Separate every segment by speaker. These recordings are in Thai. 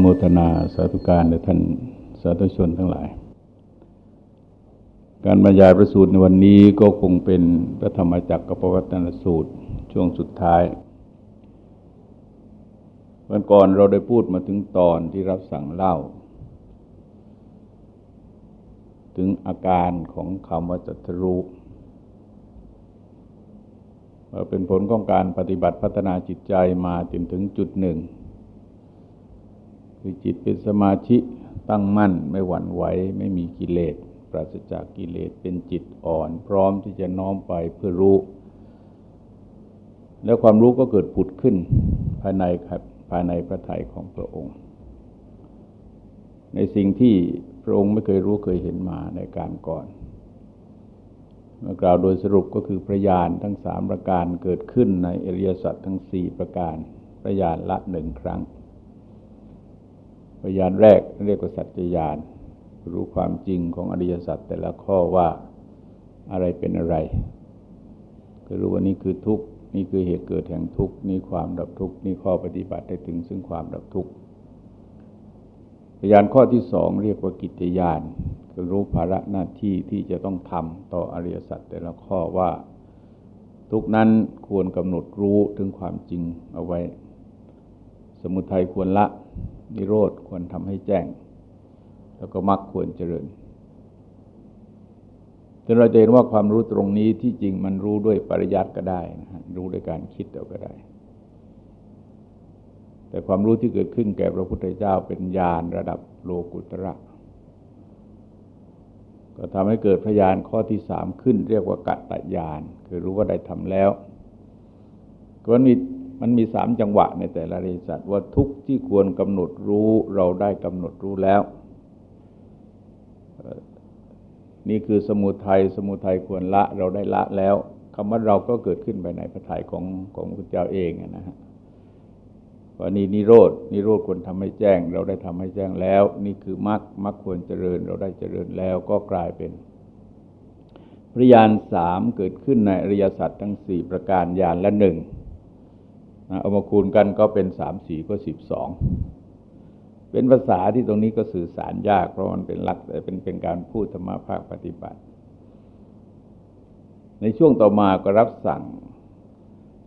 Speaker 1: โมทนาสาธุการและท่านสาธุชนทั้งหลาย การบรรยายประสูตรในวันนี้ก็คงเป็นพระธรรมจักรกับปวัตนสูตรช่วงสุดท้าย วันก่อนเราได้พูดมาถึงตอนที่รับสั่งเล่า ถึงอาการของคำว่าจัตรูว่าเป็นผลของการปฏิบัติพัฒนาจิตใจมาจนถึงจุดหนึ่ง คือจิตเป็นสมาธิตั้งมั่นไม่หวั่นไหวไม่มีกิเลสปราศจากกิเลสเป็นจิตอ่อน พร้อมที่จะน้อมไปเพื่อรู้ แล้วความรู้ก็เกิดผุดขึ้นภายในครับภายในพระทัยของพระองค์ ในสิ่งที่พระองค์ไม่เคยรู้เคยเห็นมาในการก่อนเมื่อกล่าวโดยสรุปก็คือพระญาณทั้งสามประการเกิดขึ้นในอริยสัจทั้งสี่ประการพระญาณละหนึ่งครั้ง พยานแรกเรียกว่าสัจจญาณรู้ความจริงของอริยสัจแต่ละข้อว่าอะไรเป็นอะไร ก็รู้ว่านี่คือทุกข์นี่คือเหตุเกิดแห่งทุกข์นี่ความดับทุกข์นี่ข้อปฏิบัติได้ถึงซึ่งความดับทุกข์พยานข้อที่สองเรียกว่ากิจยานคือรู้ภาระหน้าที่ที่จะต้องทำต่ออริยสัจแต่ละข้อว่า ทุกนั้นควรกำหนดรู้ถึงความจริงเอาไว้ สมุทัยควรละ นิโรธควรทำให้แจ้ง แล้วก็มรรคควรเจริญจนเราจะเห็นว่าความรู้ตรงนี้ที่จริงมันรู้ด้วยปริยัติก็ได้นะฮะรู้ด้วยการคิดเอาก็ได้ แต่ความรู้ที่เกิดขึ้นแก่พระพุทธเจ้าเป็นญาณระดับโลกุตระก็ทำให้เกิดพยานข้อที่สามขึ้น เรียกว่ากัตตญาณคือรู้ว่าได้ทำแล้วก็มี มันมีสามจังหวะในแต่ละริสัตว่าทุกที่ควรกำหนดรู้เราได้กำหนดรู้แล้ว นี่คือสมุทัยสมุทัยควรละเราได้ละแล้วคำว่าเราก็เกิดขึ้นภายในพระทัยของของพระเจ้าเองนะฮะว่านี่นิโรดนิโรธควรทำให้แจ้ง เราได้ทำให้แจ้งแล้ว นี่คือมรรคมรรคควรเจริญ เราได้เจริญแล้วก็กลายเป็นพริยานสามเกิดขึ้นในอริยสัจทั้งสี่ประการยานละหนึ่ง เอามาคูณกันก็เป็นสามสี่ก็สิบสองเป็นภาษาที่ตรงนี้ก็สื่อสารยากเพราะมันเป็นหลักเป็นเป็นการพูดธรรมะภาคปฏิบัติ ในช่วงต่อมาก็รับสั่ง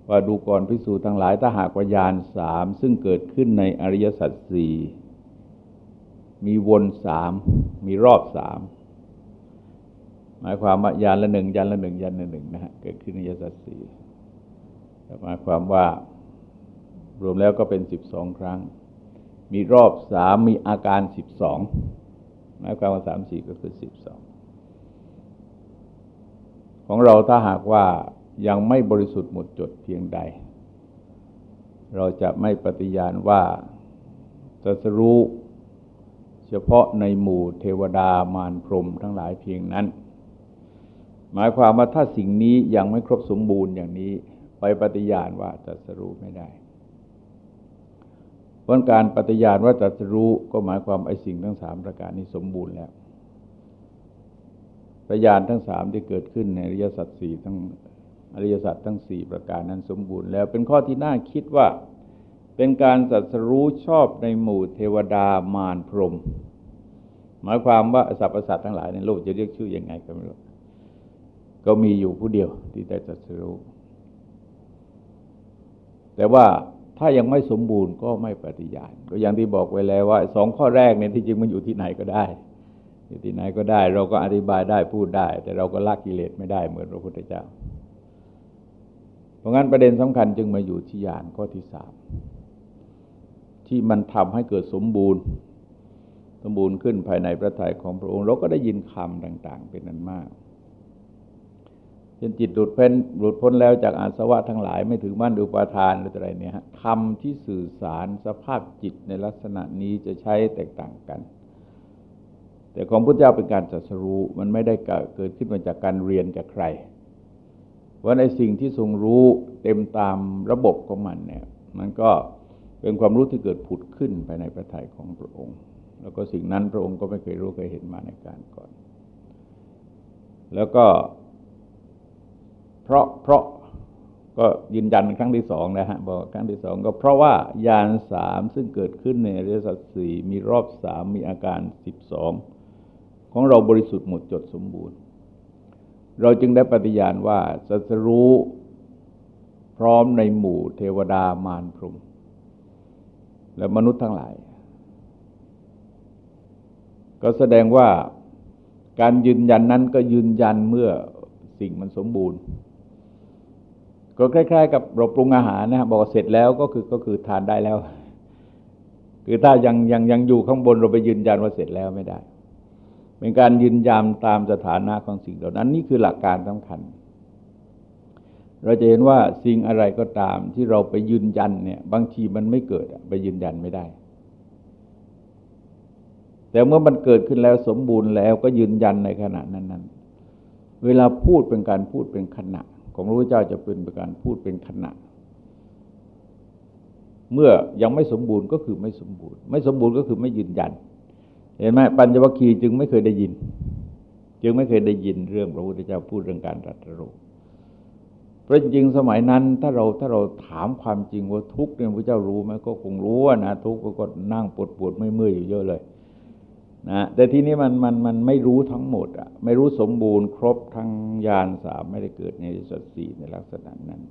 Speaker 1: ว่าดูก่อนพิสูจน์ทั้งหลายถ้าหากวิญญาณสามซึ่งเกิดขึ้นในอริยสัจสี่มีวนสามมีรอบสามหมายความว่ายานละหนึ่งยานละหนึ่งยานละหนึ่งนะฮะเกิดขึ้นในอริยสัจสี่หมายความว่า รวมแล้วก็เป็นสิบสองครั้ง มีรอบสามมีอาการสิบสองหมายความว่าสามสี่ก็คือสิบสองของเราถ้าหากว่ายังไม่บริสุทธิ์หมดจดเพียงใด เราจะไม่ปฏิญาณว่าจะสรู้เฉพาะในหมู่เทวดามารพรมทั้งหลายเพียงนั้น หมายความว่าถ้าสิ่งนี้ยังไม่ครบสมบูรณ์อย่างนี้ ไปปฏิญาณว่าจะสรู้ไม่ได้ พราะการปฏิญาณว่าจะรู้ก็หมายความไอ้สิ่งทั้งสามประการนี้สมบูรณ์แล้วปฏิญาณทั้งสามที่เกิดขึ้นในอริยสัจสี่ทั้งอริยสัจทั้งสี่ประการนั้นสมบูรณ์แล้วเป็นข้อที่น่าคิดว่าเป็นการสัจรู้ชอบในหมู่เทวดามารพรหมหมายความว่าสรรพสัตว์ทั้งหลายในโลกจะเรียกชื่ออยังไงก็ไม่รู้ก็มีอยู่ผู้เดียวที่ได้สัจรู้แต่ว่า ถ้ายังไม่สมบูรณ์ก็ไม่ปฏิญาณ ก็อย่างที่บอกไว้แล้วว่าสองข้อแรกเนี่ยที่จริงมันอยู่ที่ไหนก็ได้ อยู่ที่ไหนก็ได้ เราก็อธิบายได้พูดได้ แต่เราก็ละกิเลสไม่ได้เหมือนพระพุทธเจ้า เพราะงั้นประเด็นสำคัญจึงมาอยู่ที่ญาณข้อที่สามที่มันทำให้เกิดสมบูรณ์ สมบูรณ์ขึ้นภายในพระทัยของพระองค์เราก็ได้ยินคำต่าง ๆ เป็นนั้นมาก จนจิตหลุดพ้นหลุดพ้นแล้วจากอาสวะทั้งหลายไม่ถึงมั่นอุปาทานหรืออะไรเนี่ยธรรมที่สื่อสารสภาพจิตในลักษณะนี้จะใช้แตกต่างกัน แต่ของพระเจ้าเป็นการจัดสรู้มันไม่ได้เกิดขึ้นมาจากการเรียนจากใครว่าในสิ่งที่ทรงรู้เต็มตามระบบของมันเนี่ยมันก็เป็นความรู้ที่เกิดผุดขึ้นภายในพระทัยของพระองค์ แล้วก็สิ่งนั้นพระองค์ก็ไม่เคยรู้เคยเห็นมาในการก่อน แล้วก็ ราะเพราะก็ยืนยันครั้งที่สองนะฮะบอกครั้งที่สองก็เพราะว่ายานสามซึ่งเกิดขึ้นในเรียสัตสี่มีรอบสามมีอาการสิบสองของเราบริสุทธิ์หมดจดสมบูรณ์ เราจึงได้ปฏิญาณว่าสัสรู้พร้อมในหมู่เทวดามารพรหมและมนุษย์ทั้งหลาย ก็แสดงว่าการยืนยันนั้นก็ยืนยันเมื่อสิ่งมันสมบูรณ์ ก็คล้าย ๆ กับเราปรุงอาหารนะบอกเสร็จแล้วก็คือก็คือทานได้แล้ว คือถ้ายังยังยังอยู่ข้างบนเราไปยืนยันว่าเสร็จแล้วไม่ได้ เป็นการยืนยันตามสถานะของสิ่งเหล่านั้น นี่คือหลักการสำคัญ เราจะเห็นว่าสิ่งอะไรก็ตามที่เราไปยืนยันเนี่ย บางทีมันไม่เกิดไปยืนยันไม่ได้แต่เมื่อมันเกิดขึ้นแล้วสมบูรณ์แล้วก็ยืนยันในขณะนั้นนั้น เวลาพูดเป็นการพูดเป็นขณะ ของพระพุทธเจ้าจะเป็นป็นการพูดเป็นขณะ เมื่อยังไม่สมบูรณ์ก็คือไม่สมบูรณ์ ไม่สมบูรณ์ก็คือไม่ยืนยัน เห็นไหมปัญจวัคคีย์จึงไม่เคยได้ยิน จึงไม่เคยได้ยินเรื่องพระพุทธเจ้าพูดเรื่องการตรัสรู้เพราะจริงสมัยนั้นถ้าเราถ้าเราถามความจริงว่าทุกเนี่ยพระเจ้ารู้ไหมก็คงรู้นะทุกก็นั่งปวดปวดไม่เมื่อยอยู่เยอะเลย นะแต่ทีนี้มันมันมันไม่รู้ทั้งหมดอะไม่รู้สมบูรณ์ครบทั้งยานสามไม่ได้เกิดในสัตสีในลักษณะนั้น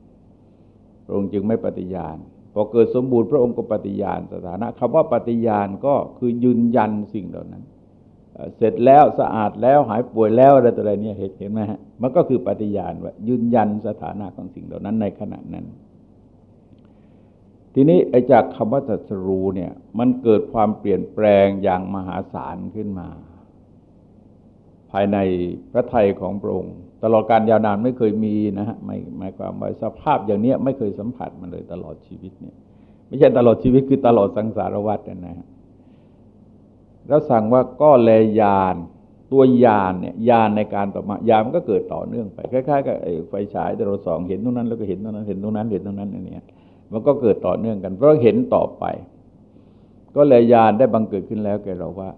Speaker 1: พระองค์จึงไม่ปฏิญาณพอเกิดสมบูรณ์พระองค์ก็ปฏิญาณสถานะคำว่าปฏิญาณก็คือยืนยันสิ่งเหล่านั้น เสร็จแล้วสะอาดแล้วหายป่วยแล้วอะไรต่ออะไรเนี่ยเห็นไหมฮะมันก็คือปฏิญาณว่ายืนยันสถานะของสิ่งเหล่านั้นในขณะนั้น ทีนี้ไอ้จากคำว่าตรัสรู้เนี่ยมันเกิดความเปลี่ยนแปลงอย่างมหาศาลขึ้นมา ภายในพระไทยของพระองค์ตลอดการยาวนานไม่เคยมีนะฮะไม่หมายความว่าสภาพอย่างเนี้ยไม่เคยสัมผัสมันเลยตลอดชีวิตเนี่ย ไม่ใช่ตลอดชีวิตคือตลอดสังสารวัฏนะฮะแล้วสั่งว่าก็แลยานตัวยานเนี่ยยานในการต่อมายานมันก็เกิดต่อเนื่องไปคล้ายๆกับไฟฉายแต่เราสองเห็นตรงนั้นแล้วก็เห็นตรงนั้นเห็นตรงนั้นเห็นตรงนั้นอย่างนี้ มันก็เกิดต่อเนื่องกัน เพราะเห็นต่อไป ก็เลยยานได้บังเกิดขึ้นแล้วแกเราว่า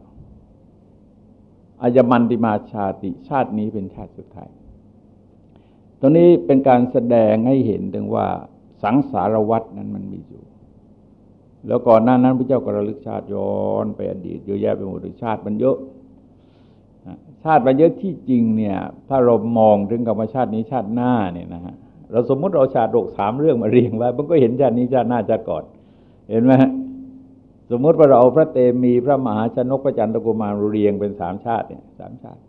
Speaker 1: อายมันติมาชาติชาตินี้เป็นชาติสุดท้าย ตรงนี้เป็นการแสดงให้เห็นถึงว่าสังสารวัตนั้นมันมีอยู่ แล้วก่อนหน้านั้นพระเจ้าก็ระลึกชาติย้อนไปอดีตเยอะแยะไปหมดเลยชาติมันเยอะ ชาติมันเยอะที่จริงเนี่ย ถ้าเรามองถึงกรรมชาตินี้ชาติหน้าเนี่ยนะฮะ เราสมมติเราชาดกสามเรื่องมาเรียงไว้มันก็เห็นชาตินี้ชาติหน้าชาติก่อน เห็นไหมสมมติว่าเราเอาพระเตมีพระมหาชนกพระจันทกุมารเรียงเป็นสามชาติเนี่ยสามชาติ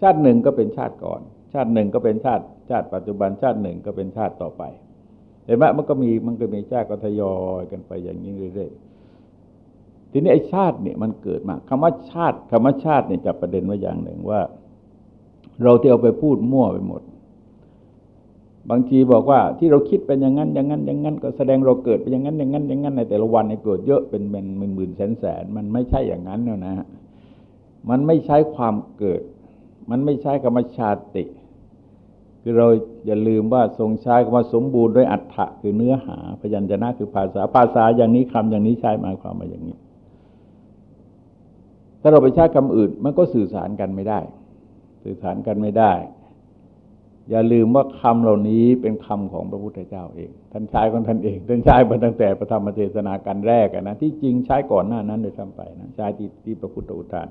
Speaker 1: ชาติหนึ่งก็เป็นชาติก่อน ชาติหนึ่งก็เป็นชาติ ชาติปัจจุบันชาติหนึ่งก็เป็นชาติต่อไปเห็นไหมมันก็มีมันก็มีชาติก็ทยอยกันไปอย่างนี้เรื่อยๆทีนี้ไอ้ชาติเนี่ยมันเกิดมาคำว่าชาติคำว่าชาติเนี่ยจับประเด็นไว่าอย่างหนึ่งว่า เราที่เอาไปพูดมั่วไปหมด บางทีบอกว่าที่เราคิดเป็นอย่างนั้นอย่างนั้นอย่างนั้นก็แสดงเราเกิดเป็นอย่างนั้นอย่างนั้นอย่างนั้นในแต่ละวันในเกิดเยอะเป็นเป็นหมื่นหมื่นแสนแสนมันไม่ใช่อย่างนั้นนะฮะมันไม่ใช้ความเกิด มันไม่ใช้กรรมชาติ คือเราอย่าลืมว่าทรงใช้คำว่าสมบูรณ์ด้วยอัฏฐะคือเนื้อหา พยัญชนะคือภาษาภาษาอย่างนี้คำอย่างนี้ใช้หมายความมาอย่างนี้ ถ้าเราไปใช้คำอื่นมันก็สื่อสารกันไม่ได้ สื่อสารกันไม่ได้ อย่าลืมว่าคำเหล่านี้เป็นคำของพระพุทธเจ้าเอง ท่านใช้ของท่านเอง ท่านใช้มาตั้งแต่ประธรรมเทศนาการแรกนะ ที่จริงใช้ก่อนหน้านั้นโดยทั้งไปนะใช้ที่ที่พระพุทธอุทาน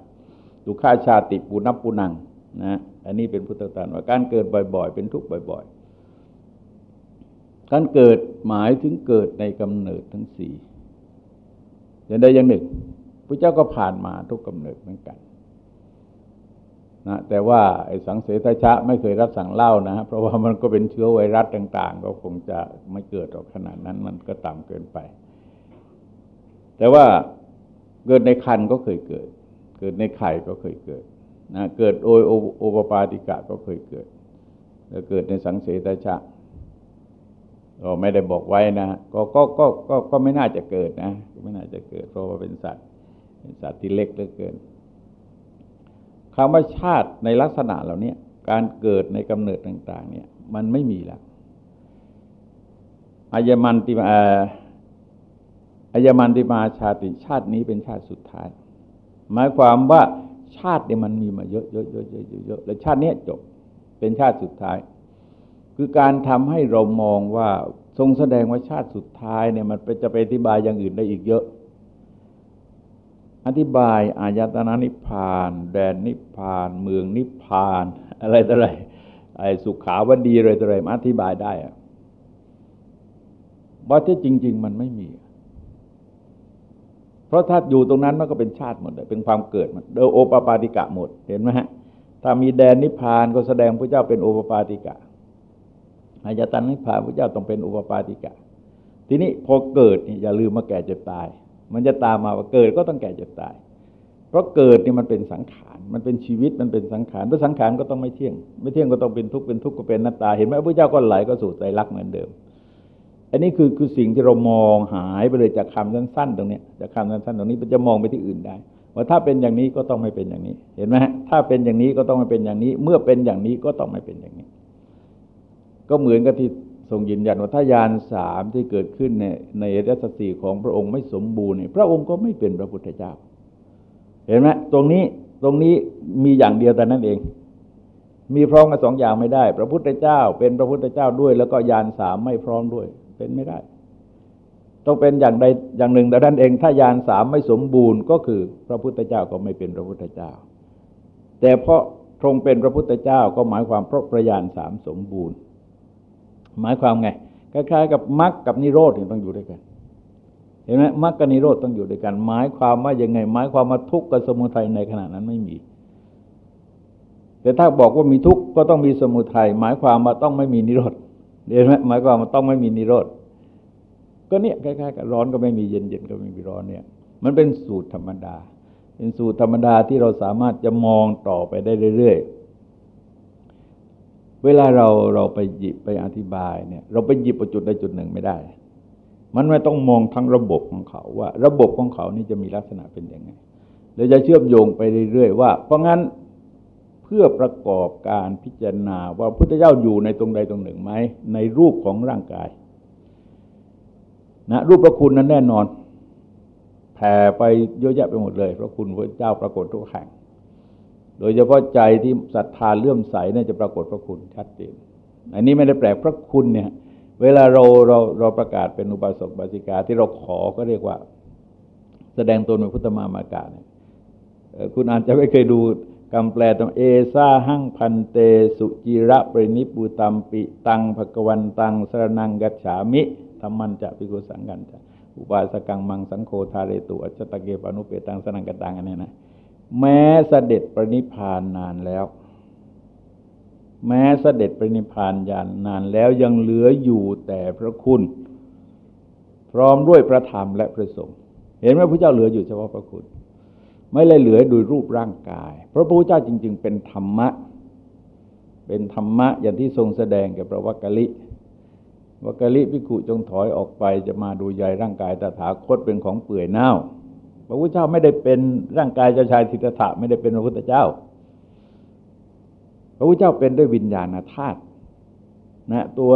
Speaker 1: ดุข้าชาติปุนับปุนังนะ อันนี้เป็นพุทธทานว่าการเกิดบ่อย ๆ เป็นทุกข์บ่อย ๆ การเกิดหมายถึงเกิดในกำเนิดทั้งสี่อย่างใดอย่างหนึ่งพระเจ้าก็ผ่านมาทุกกำเนิดเหมือนกัน นะแต่ว่าไอ้สังเสตชะไม่เคยรับสั่งเล่านะเพราะว่ามันก็เป็นเชื้อไวรัสต่าง ๆ ก็คงจะไม่เกิดหรอกขนาดนั้นมันก็ต่ำเกินไป แต่ว่าเกิดในคันก็เคยเกิด เกิดในไข่ก็เคยเกิดนะเกิดโดยโอปปาติกะก็เคยเกิดแล้วเกิดในสังเสตชะก็ไม่ได้บอกไว้นะก็ก็ก็ก็ก็ไม่น่าจะเกิดนะ ไม่น่าจะเกิด เพราะว่าเป็นสัตว์เป็นสัตว์ที่เล็กเหลือเกิน คำว่าชาติในลักษณะเหล่านี้การเกิดในกำเนิดต่าง ๆ เนี่ยมันไม่มีแล้วอายมันติมาอายมันติมาชาติชาตินี้เป็นชาติสุดท้าย หมายความว่าชาติเนี่ยมันมีมาเยอะเยอะเยอะเยอะเยอะแล้วชาตินี้จบเป็นชาติสุดท้าย คือการทำให้เรามองว่าทรงแสดงว่าชาติสุดท้ายเนี่ยมันจะไปอธิบายอย่างอื่นได้อีกเยอะ อธิบายอายตนะนิพพาน แดนนิพพาน เมืองนิพพาน อะไรต่ออะไรไอ้สุขาวดีอะไรต่ออะไรมาอธิบายได้อะว่าที่จริง ๆ มันไม่มี เพราะถ้าอยู่ตรงนั้นมันก็เป็นชาติหมดเลยเป็นความเกิดหมดโดยโอปปาติกะหมดเห็นไหมฮะถ้ามีแดนนิพพานก็แสดงพระเจ้าเป็นโอปปาติกะอายตนะนิพพานพระเจ้าต้องเป็นโอปปาติกะ ทีนี้พอเกิดอย่าลืมมาแก่เจ็บตาย มันจะตามมาว่าเกิดก็ต้องแก่เจ็บตาย เพราะเกิดนี่มันเป็นสังขาร มันเป็นชีวิตมันเป็นสังขารเพราะสังขารก็ต้องไม่เที่ยง ไม่เที่ยงก็ต้องเป็นทุกข์เป็นทุกข์ก็เป็นหนัตตา เห็นไหมพระเจ้าก็ไหลก็สู่ใจรักเหมือนเดิม อันนี้คือคือสิ่งที่เรามองหายไปเลยจากคำสั้นๆตรงนี้จากคำสั้นๆตรงนี้มันจะมองไปที่อื่นได้ว่าถ้าเป็นอย่างนี้ก็ต้องไม่เป็นอย่างนี้ เห็นไหมถ้าเป็นอย่างนี้ก็ต้องไม่เป็นอย่างนี้ เมื่อเป็นอย่างนี้ก็ต้องไม่เป็นอย่างนี้ ก็เหมือนกับที่ ทรงยืนยันว่าถ้ายานสามที่เกิดขึ้นในในรัศสีของพระองค์ไม่สมบูรณ์เนี่ยพระองค์ก็ไม่เป็นพระพุทธเจ้า เห็นไหมตรงนี้ตรงนี้มีอย่างเดียวแต่นั้นเอง มีพร้อมกันสองอย่างไม่ได้ พระพุทธเจ้า เป็นพระพุทธเจ้าด้วย แล้วก็ยานสามไม่พร้อมด้วย เป็นไม่ได้ ต้องเป็นอย่างใดอย่างหนึ่งแต่ท่านเอง ถ้ายานสามไม่สมบูรณ์ก็คือ พระพุทธเจ้าก็ไม่เป็นพระพุทธเจ้า แต่เพราะทรงเป็นพระพุทธเจ้าก็หมายความเพราะประยานสามสมบูรณ์ หมายความไงคล้ายๆกับมรรคกับนิโรธต้องอยู่ด้วยกัน เห็นไหมมรรคกับนิโรธต้องอยู่ด้วยกัน หมายความว่ายังไง หมายความว่าทุกข์กับสมุทัยในขณะนั้นไม่มี แต่ถ้าบอกว่ามีทุกข์ก็ต้องมีสมุทัยหมายความว่าต้องไม่มีนิโรธเห็นไหมหมายความมันต้องไม่มีนิโรธก็เนี่ยคล้ายๆกับร้อนก็ไม่มีเย็นเย็นก็ไม่มีร้อนเนี่ย มันเป็นสูตรธรรมดา เป็นสูตรธรรมดาที่เราสามารถจะมองต่อไปได้เรื่อยๆ เวลาเราเราไปหยิบไปอธิบายเนี่ย เราไปหยิบจุดใดจุดหนึ่งไม่ได้ มันไม่ต้องมองทั้งระบบของเขาว่า ระบบของเขานี่จะมีลักษณะเป็นยังไงเราจะเชื่อมโยงไปเรื่อยๆว่า เพราะงั้นเพื่อประกอบการพิจารณาว่าพุทธเจ้าอยู่ในตรงใดตรงหนึ่งไหมในรูปของร่างกายนะรูปพระคุณนั้นแน่นอนแผ่ไปเยอะแยะไปหมดเลยพระคุณพระเจ้าปรากฏทุกแห่ง โดยเฉพาะใจที่ศรัทธาเลื่อมใสเนี่ยจะปรากฏพระคุณชัดเจน อันนี้ไม่ได้แปลกพระคุณเนี่ย เวลาเราเราเราประกาศเป็นอุบาสกบาสิกาที่เราขอก็เรียกว่า แสดงตนเป็นพุทธมามากาเนี่ยคุณอาจจะไม่เคยดูคำแปลตรงเอซาหั่งพันเต สุจิระปรินิปุตัมปิตังภกวันตังสรนังกัจฉามิธรรมันจะปิกุสังกันจะอุบาสกังมังสังโฆทาเรตุอัจตะเกปานุเปตังสนังกตังอันนี้นะ แม้เสด็จปรินิพานนานแล้ว แม้เสด็จปรินิพานยานนานแล้วยังเหลืออยู่แต่พระคุณ พร้อมด้วยพระธรรมและพระสงฆ์เห็นไหมพระเจ้าเหลืออยู่เฉพาะพระคุณ ไม่เลยเหลือโดยรูปร่างกายพระพุทธเจ้าจริง ๆ เป็นธรรมะ เป็นธรรมะอย่างที่ทรงแสดงแก่พระวักกะลิวักกะลิพิขุจงถอยออกไปจะมาดูใหญ่ร่างกายตถาคตเป็นของเปื่อยเน่า พระพุทธเจ้าไม่ได้เป็นร่างกายเจ้าชายสิทธัตถะไม่ได้เป็นพระพุทธเจ้า พระพุทธเจ้าเป็นด้วยวิญญาณธาตุนะตัว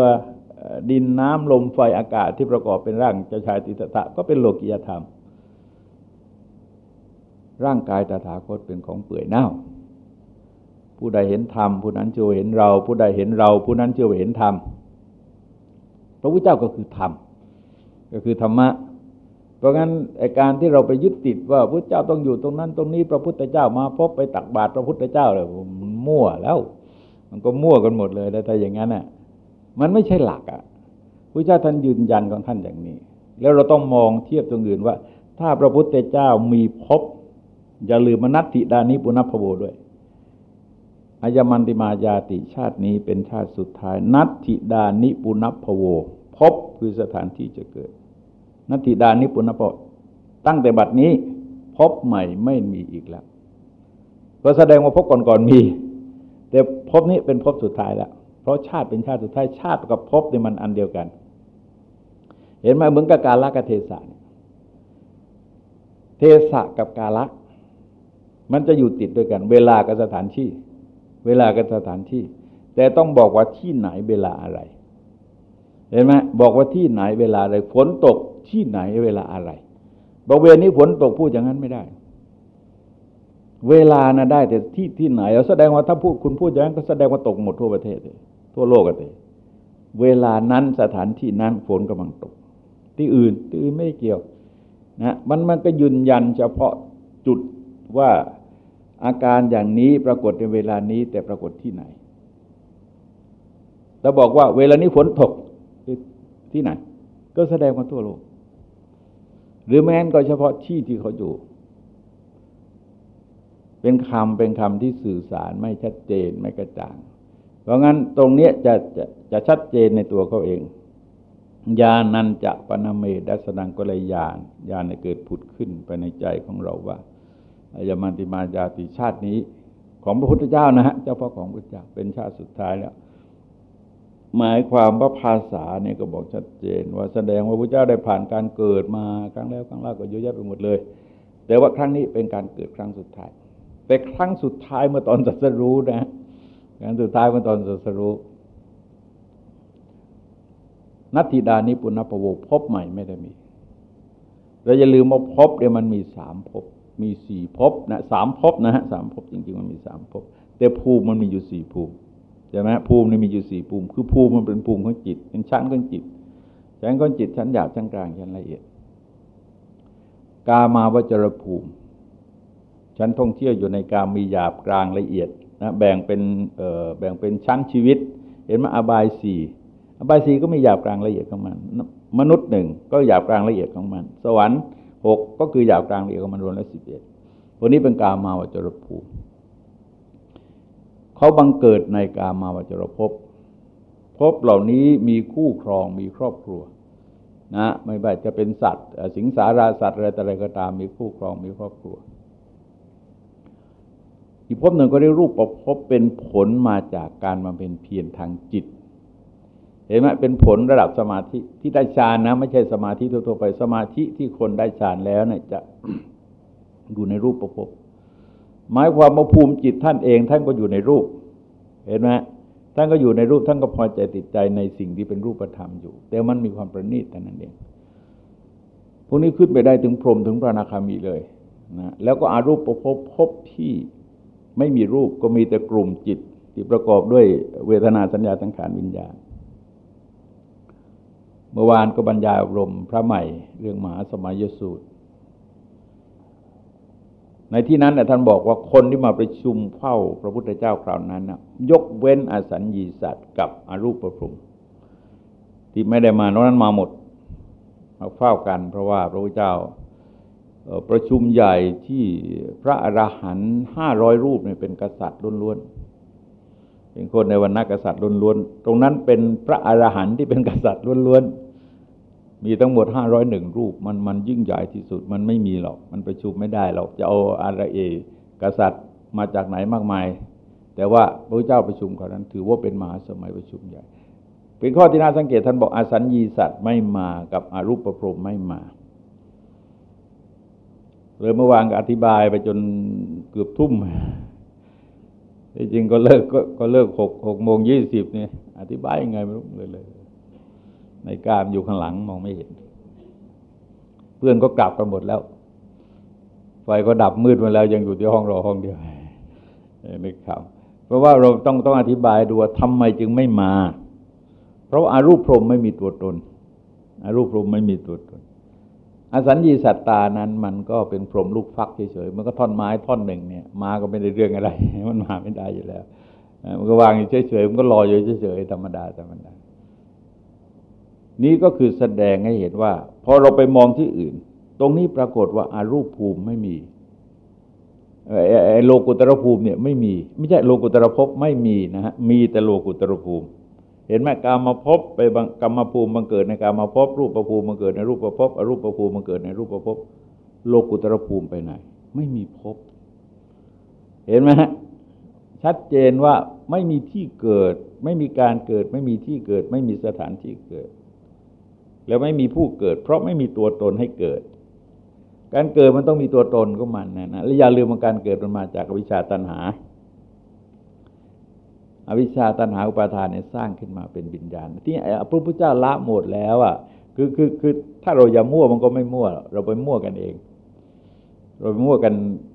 Speaker 1: ดินน้ำลมไฟอากาศที่ประกอบเป็นร่างเจ้าชายสิทธัตถะก็เป็นโลกิยธรรม ร่างกายตถาคตเป็นของเปื่อยเน่า ผู้ใดเห็นธรรมผู้นั้นชื่อเห็นเรา ผู้ใดเห็นเรา ผู้นั้นชื่อเห็นธรรมพระพุทธเจ้าก็คือธรรมก็คือธรรมะ เพราะงั้นการที่เราไปยึดติดว่าพระเจ้าต้องอยู่ตรงนั้นตรงนี้พระพุทธเจ้ามาพบไปตักบาตรพระพุทธเจ้าเลยมันมั่วแล้ว มันก็มั่วกันหมดเลยถ้าอย่างนั้นน่ะมันไม่ใช่หลักอะพระเจ้าท่านยืนยันของท่านอย่างนี้ แล้วเราต้องมองเทียบตรงอื่นว่า ถ้าพระพุทธเจ้ามีพบอย่าลืมมนัตติดานิปุณพโวด้วยอายมันติมายาติชาตินี้เป็นชาติสุดท้าย นัตติดานิปุณพโว พบคือสถานที่จะเกิด นัตติดานิปุณพตั้งแต่บัดนี้พบใหม่ไม่มีอีกแล้ว ก็แสดงว่าพบก่อนๆมี แต่พบนี้เป็นพบสุดท้ายแล้ว เพราะชาติเป็นชาติสุดท้ายชาติกับพบเนี่ยมันอันเดียวกัน เห็นไหมเหมือนกับการละกับเทศะเทศะกับกาละ มันจะอยู่ติดด้วยกัน เวลากับสถานที่ เวลากับสถานที่ แต่ต้องบอกว่าที่ไหนเวลาอะไร เห็นไหมบอกว่าที่ไหนเวลาอะไรฝนตก ที่ไหนเวลาอะไรบอกเวลานี้ฝนตกพูดอย่างนั้นไม่ได้ เวลานะได้แต่ที่ที่ไหนเราแสดงว่าถ้าพูดคุณพูดอย่างนั้นก็แสดงว่าตกหมดทั่วประเทศเลยทั่วโลกกันเลยเวลานั้นสถานที่นั้นฝนกำลังตก ที่อื่นที่อื่นไม่เกี่ยวนะมันมันก็ยืนยันเฉพาะจุดว่าอาการอย่างนี้ปรากฏในเวลานี้แต่ปรากฏที่ไหนแต่บอกว่าเวลานี้ฝนตกที่ไหน ก็แสดงมาทั่วโลก หรือแม้นก็เฉพาะที่ที่เขาอยู่ เป็นคำเป็นคำที่สื่อสารไม่ชัดเจนไม่กระจ่าง เพราะงั้นตรงนี้จะจะจะชัดเจนในตัวเขาเองญาณนันจะปนเมดัสนังก็เลยญาณญาณเกิดผุดขึ้นไปในใจของเราว่าอายมันติมาจาติชาตินี้ ของพระพุทธเจ้านะฮะเจ้าพ่อของพระเจ้าเป็นชาติสุดท้ายแล้ว หมายความว่าภาษาเนี่ยก็บอกชัดเจน ว่าแสดงว่าพระเจ้าได้ผ่านการเกิดมาครั้งแล้วครั้งเล่าก็เยอะแยะไปหมดเลย แต่ว่าครั้งนี้เป็นการเกิดครั้งสุดท้าย แต่ครั้งสุดท้ายเมื่อตอนสัสรู้นะครั้งสุดท้ายเมื่อตอนสัสรู้นัตถิดานิปุณปโวพบใหม่ไม่ได้มีเราอย่าลืมว่าพบเนี่ยมันมีสามพบ มีสี่พบนะสามพบนะฮะสามพบจริงๆมันมีสามพบ แต่ภูมิมันมีอยู่สี่ภูมิ ใช่ไหมภูมินี่มีอยู่สี่ภูมิ คือภูมิมันเป็นภูมิของจิต เป็นชั้นของจิต ชั้นของจิตชั้นหยาบชั้นกลางชั้นละเอียด กามาวจรภูมิ ชั้นท่องเที่ยวอยู่ในกามมีหยาบกลางละเอียดนะแบ่งเป็นแบ่งเป็นชั้นชีวิต เห็นไหมอบายสี่อบายสี่ก็มีหยาบกลางละเอียดของมัน มนุษย์หนึ่งก็หยาบกลางละเอียดของมัน สวรรค์หกก็คือหยาบกลางละเอียดของมันรวมแล้วสิบเอ็ดวันนี้เป็นกามาวจรภูมิ เขาบังเกิดในกามาวจรภพภพเหล่านี้มีคู่ครองมีครอบครัวนะไม่ว่าจะเป็นสัตว์ สิงสาราสัตว์อะไรแต่อะไรก็ตามมีคู่ครองมีครอบครัว อีกภพหนึ่งก็ได้รูปประพบเป็นผลมาจากการมาเป็นเพียรทางจิต เห็นไหมเป็นผลระดับสมาธิที่ได้ฌานนะ ไม่ใช่สมาธิทั่วไปสมาธิที่คนได้ฌานแล้วเนี่ยจะอยู่ในรูปประพบ หมายความว่าภูมิจิตท่านเองท่านก็อยู่ในรูป เห็นไหมท่านก็อยู่ในรูปท่านก็พอใจติดใจในสิ่งที่เป็นรูปธรรมอยู่ แต่มันมีความประณีตแต่นั้นเอง พวกนี้ขึ้นไปได้ถึงพรหมถึงพระนาคามีเลยนะแล้วก็อารูปประพบพบที่ไม่มีรูปก็มีแต่กลุ่มจิตที่ประกอบด้วยเวทนาสัญญาสังขารวิญญาณเมื่อวานก็บรรยายอบรมพระใหม่เรื่องมหาสมัยสูตร ในที่นั้นท่านบอกว่าคนที่มาประชุมเฝ้าพระพุทธเจ้าคราวนั้นยกเว้นอสัญญีสัตว์กับอรูปประพรมที่ไม่ได้มานอกนั้นมาหมดมาเฝ้ากัน เพราะว่าพระพุทธเจ้าประชุมใหญ่ที่พระอรหันต์ห้าร้อยรูปเนี่ยเป็นกษัตริย์ล้วนๆเป็นคนในวันนักษัตริย์ล้วนๆตรงนั้นเป็นพระอรหันต์ที่เป็นกษัตริย์ล้วนๆ มีทั้งหมดห้าร้อยหนึ่งรูป มันมันยิ่งใหญ่ที่สุดมันไม่มีหรอก มันประชุมไม่ได้หรอกจะเอาอะไรเอกษัตริย์มาจากไหนมากมาย แต่ว่าพระเจ้าประชุมคราวนั้น ถือว่าเป็นมหาสมัยประชุมใหญ่ เป็นข้อที่น่าสังเกตท่านบอกอาสัญญีสัตว์ไม่มากับอารูปประพรมไม่มาเลยเมื่อวานอธิบายไปจนเกือบทุ่มจริงก็เลิกก็เลิกหกหกโมงยี่สิบเนี่ยอธิบายยังไงไม่รู้เลยเลย ในการอยู่ข้างหลังมองไม่เห็น เพื่อนก็กลับกันหมดแล้ว ไฟก็ดับมืดมาแล้วยังอยู่ที่ห้องรอห้องเดียวไม่ขับเพราะว่าเราต้องต้องอธิบายดูว่าทำไมจึงไม่มา เพราะอารูปพรมไม่มีตัวตนอารูปพรมไม่มีตัวตนอสัญญีสัตตานั้นมันก็เป็นพรหมลูกฟักเฉยๆ มันก็ท่อนไม้ท่อนหนึ่งเนี่ย มาก็ไม่ได้เรื่องอะไร มันมาไม่ได้อยู่แล้ว มันก็วางอยู่เฉยๆ มันก็รออยู่เฉยๆ ธรรมดาธรรมดา นี่ก็คือแสดงให้เห็นว่า พอเราไปมองที่อื่น ตรงนี้ปรากฏว่าอารูปภูมิไม่มีไอ้โลกุตรภูมิเนี่ยไม่มี ไม่ใช่โลกุตรภพไม่มีนะฮะมีแต่โลกุตรภูมิ เห็นไหมกามาพบไปกรรมภูมิบังเกิดในกามาพบรูปประภูมิบังเกิดในรูปประพบอรูปประภูมิบังเกิดในรูปประพบโลกุตรภูมิไปไหน ไม่มีพบ เห็นไหมฮะชัดเจนว่าไม่มีที่เกิด ไม่มีการเกิด ไม่มีที่เกิด ไม่มีสถานที่เกิด แล้วไม่มีผู้เกิด เพราะไม่มีตัวตนให้เกิด การเกิดมันต้องมีตัวตนก็มันนะนะและอย่าลืมว่าการเกิดมันมาจากอวิชาตัณหาอวิชชาตัณหาอุปาทานเนี่ยสร้างขึ้นมาเป็นวิญญาณ ที่พระพุทธเจ้าละหมดแล้วอะคือคือคือถ้าเราอย่ามั่วมันก็ไม่มั่ว เราไปมั่วกันเอง เราไปมั่วกัน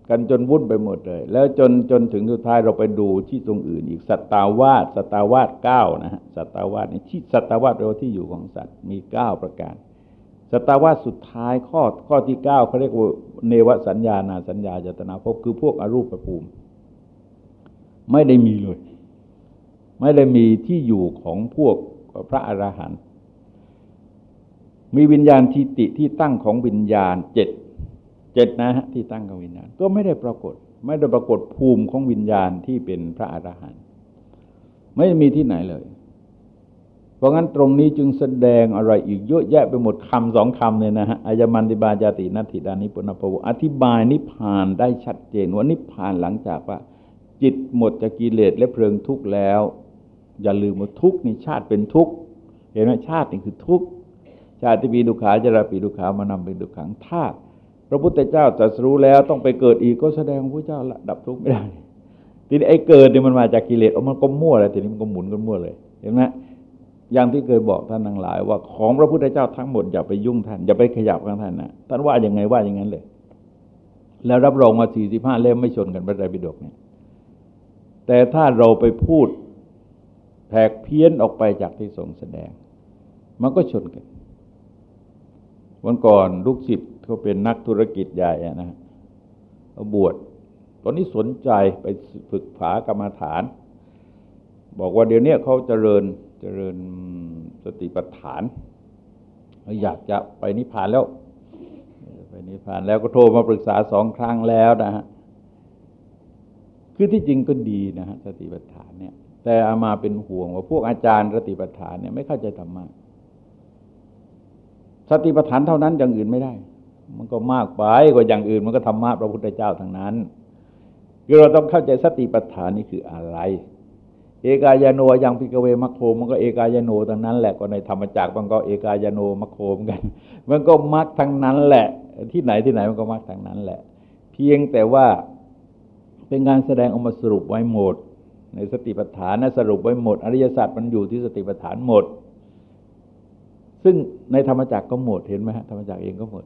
Speaker 1: กันจนวุ่นไปหมดเลย แล้วจนจนถึงสุดท้ายเราไปดูที่ตรงอื่น อีกสัตตาวาสสัตตาวาสเก้านะฮะสัตตาวาสนี่ที่สัตตาวาสแปลว่าที่อยู่ของสัตว์มีเก้าประการ สัตตาวาสสุดท้ายข้อข้อที่เก้าเขาเรียกว่าเนวสัญญานาสัญญาจตนาภพคือพวกอรูปภูมิ ไม่ได้มีเลย ไม่ได้มีที่อยู่ของพวกพระอรหันต์มีวิญญาณทิติที่ตั้งของวิญญาณเจ็ด เจ็ดนะฮะที่ตั้งของวิญญาณ ก็ไม่ได้ปรากฏ ไม่ได้ปรากฏภูมิของวิญญาณที่เป็นพระอรหันต์ไม่มีที่ไหนเลย เพราะงั้นตรงนี้จึงแสดงอะไรอีกเยอะแยะไปหมดคำสองคำเลยนะฮะอายมันติบาจาตินัตถิดานิปุณพวอธิบายนิพพานได้ชัดเจนว่านิพพานหลังจากว่า จิตหมดจากกิเลสและเพลิงทุกข์แล้ว อย่าลืมว่าทุกข์นี่ชาติเป็นทุกข์เห็นไหมชาตินี่คือทุกข์ชาติปีดุขาจราปีดุขามานำเป็นดุขังธาตุ พระพุทธเจ้าตรัสรู้แล้วต้องไปเกิดอีกก็แสดงพระเจ้าละดับทุกข์ไม่ได้ ทีนี้ไอ้เกิดเนี่ยมันมาจากกิเลสเอามันก็มั่วเลยทีนี้มันก็หมุนกันมั่วเลย เห็นไหมอย่างที่เคยบอกท่านทั้งหลาย ว่าของพระพุทธเจ้าทั้งหมดอย่าไปยุ่งท่านอย่าไปขยับกับท่านนะท่านว่าอย่างไงว่าอย่างนั้นเลย แล้วรับรองมาสี่สิบห้าเล่มไม่ชนกันพระไตรปิฎกเนี่ยแต่ถ้าเราไปพูดแผกเพี้ยนออกไปจากที่ทรงแสดง มันก็ชนกัน วันก่อนลูกศิษย์ เขาเป็นนักธุรกิจใหญ่นะบวชตอนนี้สนใจไปฝึกฝากรรมฐาน บอกว่าเดี๋ยวนี้เขาเจริญเจริญสติปัฏฐานอยากจะไปนิพพานแล้ว ไปนิพพานแล้วก็โทรมาปรึกษาสองครั้งแล้วนะฮะคือที่จริงก็ดีนะฮะสติปัฏฐานเนี่ย แต่อามาเป็นห่วงว่าพวกอาจารย์สติปัฏฐานเนี่ยไม่เข้าใจธรรมะสติปัฏฐานเท่านั้นอย่างอื่นไม่ได้ มันก็มากไปกว่าอย่างอื่น มันก็ธรรมะพระพุทธเจ้าทั้งนั้นคือเราต้องเข้าใจสติปัฏฐานนี่คืออะไร เอกายโนยังพิกเวมัคโคมันก็เอกายโนทั้งนั้นแหละก็ในธรรมจักรมันก็เอกายโนมัคโคมกัน มันก็มักทั้งนั้นแหละ ที่ไหนที่ไหนมันก็มักทั้งนั้นแหละ เพียงแต่ว่าเป็นการแสดงออกมาสรุปไว้หมด ในสติปัฏฐานนะสรุปไว้หมด อริยสัจมันอยู่ที่สติปัฏฐานหมด ซึ่งในธรรมจักรก็หมดเห็นไหมฮะธรรมจักรเองก็หมด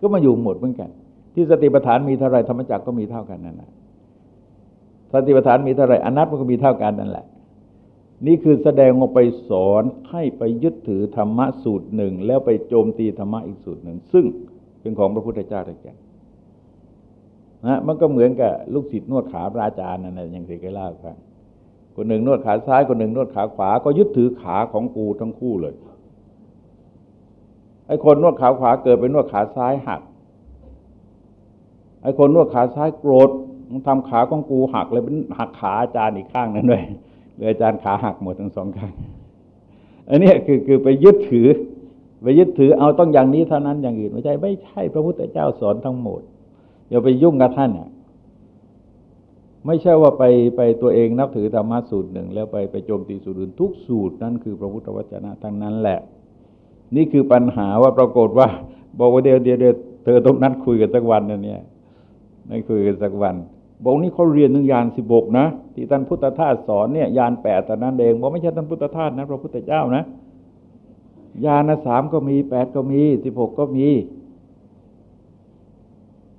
Speaker 1: ก็มาอยู่หมดเหมือนกัน ที่สติปัฏฐานมีเท่าไรธรรมจักรก็มีเท่ากันนั่นแหละสติปัฏฐานมีเท่าไรอนัตมันก็มีเท่ากันนั่นแหละ นี่คือแสดงออกไปสอนให้ไปยึดถือธรรมะสูตรหนึ่ง แล้วไปโจมตีธรรมะอีกสูตรหนึ่ง ซึ่งเป็นของพระพุทธเจ้าแต่แก่นะมันก็เหมือนกับลูกศิษย์นวดขาพระอาจารย์นั่นแหละอย่างที่เคยเล่าครับคนหนึ่งนวดขาซ้ายคนหนึ่งนวดขาขวา ก็ยึดถือขาของกูทั้งคู่เลย ไอ้คนนวดขาขวาเกิดเป็นนวดขาซ้ายหัก ไอ้คนนวดขาซ้ายโกรธมึงทำขาของกูหักเลยเป็นหักขาอาจารย์อีกข้างนั้นด้วยเลยอาจารย์ขาหักหมดทั้งสองข้าง อันนี้คือคือไปยึดถือ ไปยึดถือเอาต้องอย่างนี้เท่านั้นอย่างอื่นไม่ใช่ไม่ใช่พระพุทธเจ้าสอนทั้งหมดอย่าไปยุ่งกับท่านอะไม่ใช่ว่าไปไปตัวเองนับถือธรรมะสูตรหนึ่ง แล้วไปไปโจมตีสูตรอื่นทุกสูตรนั้นคือพระพุทธวจนะทั้งนั้นแหละ นี่คือปัญหาว่าปรากฏว่า บอกว่าเดี๋ยวเดี๋ยวเธอต้องนัดคุยกันสักวันนั่นเนี่ยไม่คุยกันสักวัน บอกนี่เขาเรียนถึงยานสิบกนะที่ท่านพุทธทาสสอนเนี่ยยานแปดแต่นั้นเองบอกไม่ใช่ท่านพุทธทาสนะพระพุทธเจ้านะยานสามก็มีแปดก็มีสิบหกก็มี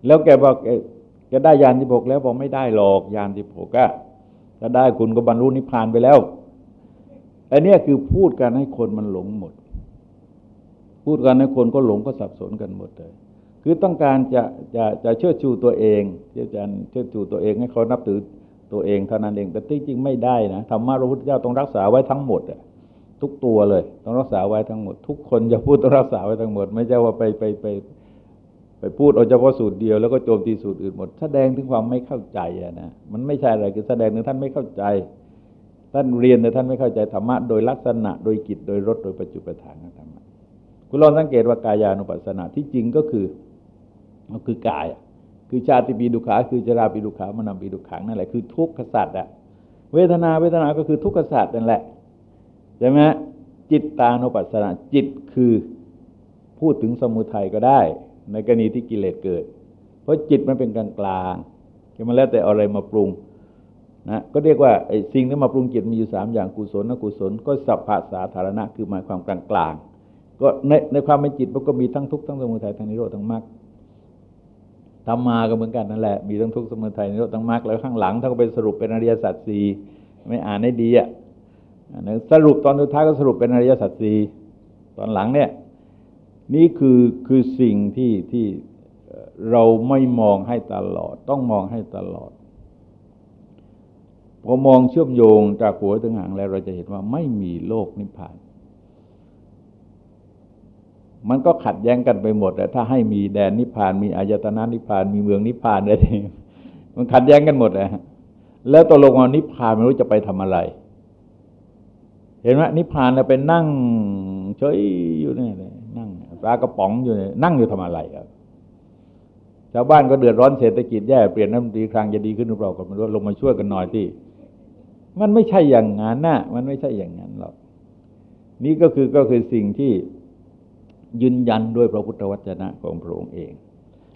Speaker 1: แล้วแกบอกแกได้ยานที่หกแล้วบอกไม่ได้หรอกยานที่หกอะถ้าได้คุณก็บรรลุนิพพานไปแล้วอันนี้คือพูดกันให้คนมันหลงหมด พูดกันให้คนก็หลงก็สับสนกันหมดเลย คือต้องการจะจะจะเชิดชูตัวเองจะจะเชิดชูตัวเองให้เขานับถือตัวเองเท่านั้นเอง แต่ที่จริงไม่ได้นะธรรมะพระพุทธเจ้าต้องรักษาไว้ทั้งหมดอะทุกตัวเลย ต้องรักษาไว้ทั้งหมด ทุกคนจะพูดต้องรักษาไว้ทั้งหมด ไม่ใช่ว่าไปไปไปไปพูดเอาเฉพาะสูตรเดียวแล้วก็โจมตีสูตรอื่นหมด แสดงถึงความไม่เข้าใจอะนะมันไม่ใช่อะไรคือแสดงถึงท่านไม่เข้าใจ ท่านเรียนแต่ท่านไม่เข้าใจธรรมะโดยลักษณะโดยกิจโดยรสโดยปัจจุบันธรรมะ คุณลองสังเกตว่ากายานุปัสสนาที่จริงก็คือก็คือกาย คือชาติปีดุขา คือจราปีดุขามานำปีดุขังนั่นแหละคือทุกขสัตว์อะเวทนาเวทนาก็คือทุกขสัตว์นั่นแหละใช่ไหมจิตตานุปัสสนาจิตคือพูดถึงสมุทัยก็ได้ ในกรณีที่กิเลสเกิด เพราะจิตมันเป็นกลางกลางมันแล้วแต่อะไรมาปรุงนะก็เรียกว่าไอ้สิ่งที่มาปรุงจิตมีอยู่สามอย่างกุศลนกุศล ก็สัพพะสาธารณะ คือหมายความกลางกลาง ก็ในในความเป็นจิตมันก็มีทั้งทุกข์ทั้งสมุทัยทั้งนิโรธทั้งมรรคธรรมาก็เหมือนกันนั่นแหละมีทั้งทุกข์สมุทัยนิโรธทั้งมรรคแล้วข้างหลังถ้าก็ไปสรุปเป็นอริยสัจสี่ไม่อ่านให้ดีอะสรุปตอนสุดท้ายก็สรุปเป็นอริยสัจสี่ตอนหลังเนี่ยนี่คือคือสิ่งที่ที่เราไม่มองให้ตลอด ต้องมองให้ตลอดพอมองเชื่อมโยงจากหัวถึงหางแล้วเราจะเห็นว่าไม่มีโลกนิพพาน มันก็ขัดแย้งกันไปหมดแต่ถ้าให้มีแดนนิพพานมีอายตนะนิพพานมีเมืองนิพพานอะไรมันขัดแย้งกันหมดเลยแล้วตกลงว่านิพพานไม่รู้จะไปทำอะไร เห็นไหมนิพพานเราเป็นนั่งเฉยอยู่เนี่ยนั่งปลากระป๋องอยู่เนี่ยนั่งอยู่ทำอะไรครับชาวบ้านก็เดือดร้อนเศรษฐกิจแย่เปลี่ยนน้ำตีครั้งจะดีขึ้นหรือเปล่าก็ไม่รู้ลงมาช่วยกันหน่อยที่มันไม่ใช่อย่างนั้นนะมันไม่ใช่อย่างนั้นหรอกนี่ก็คือก็คือสิ่งที่ ยืนยันด้วยพระพุทธวจนะของพระองค์เอง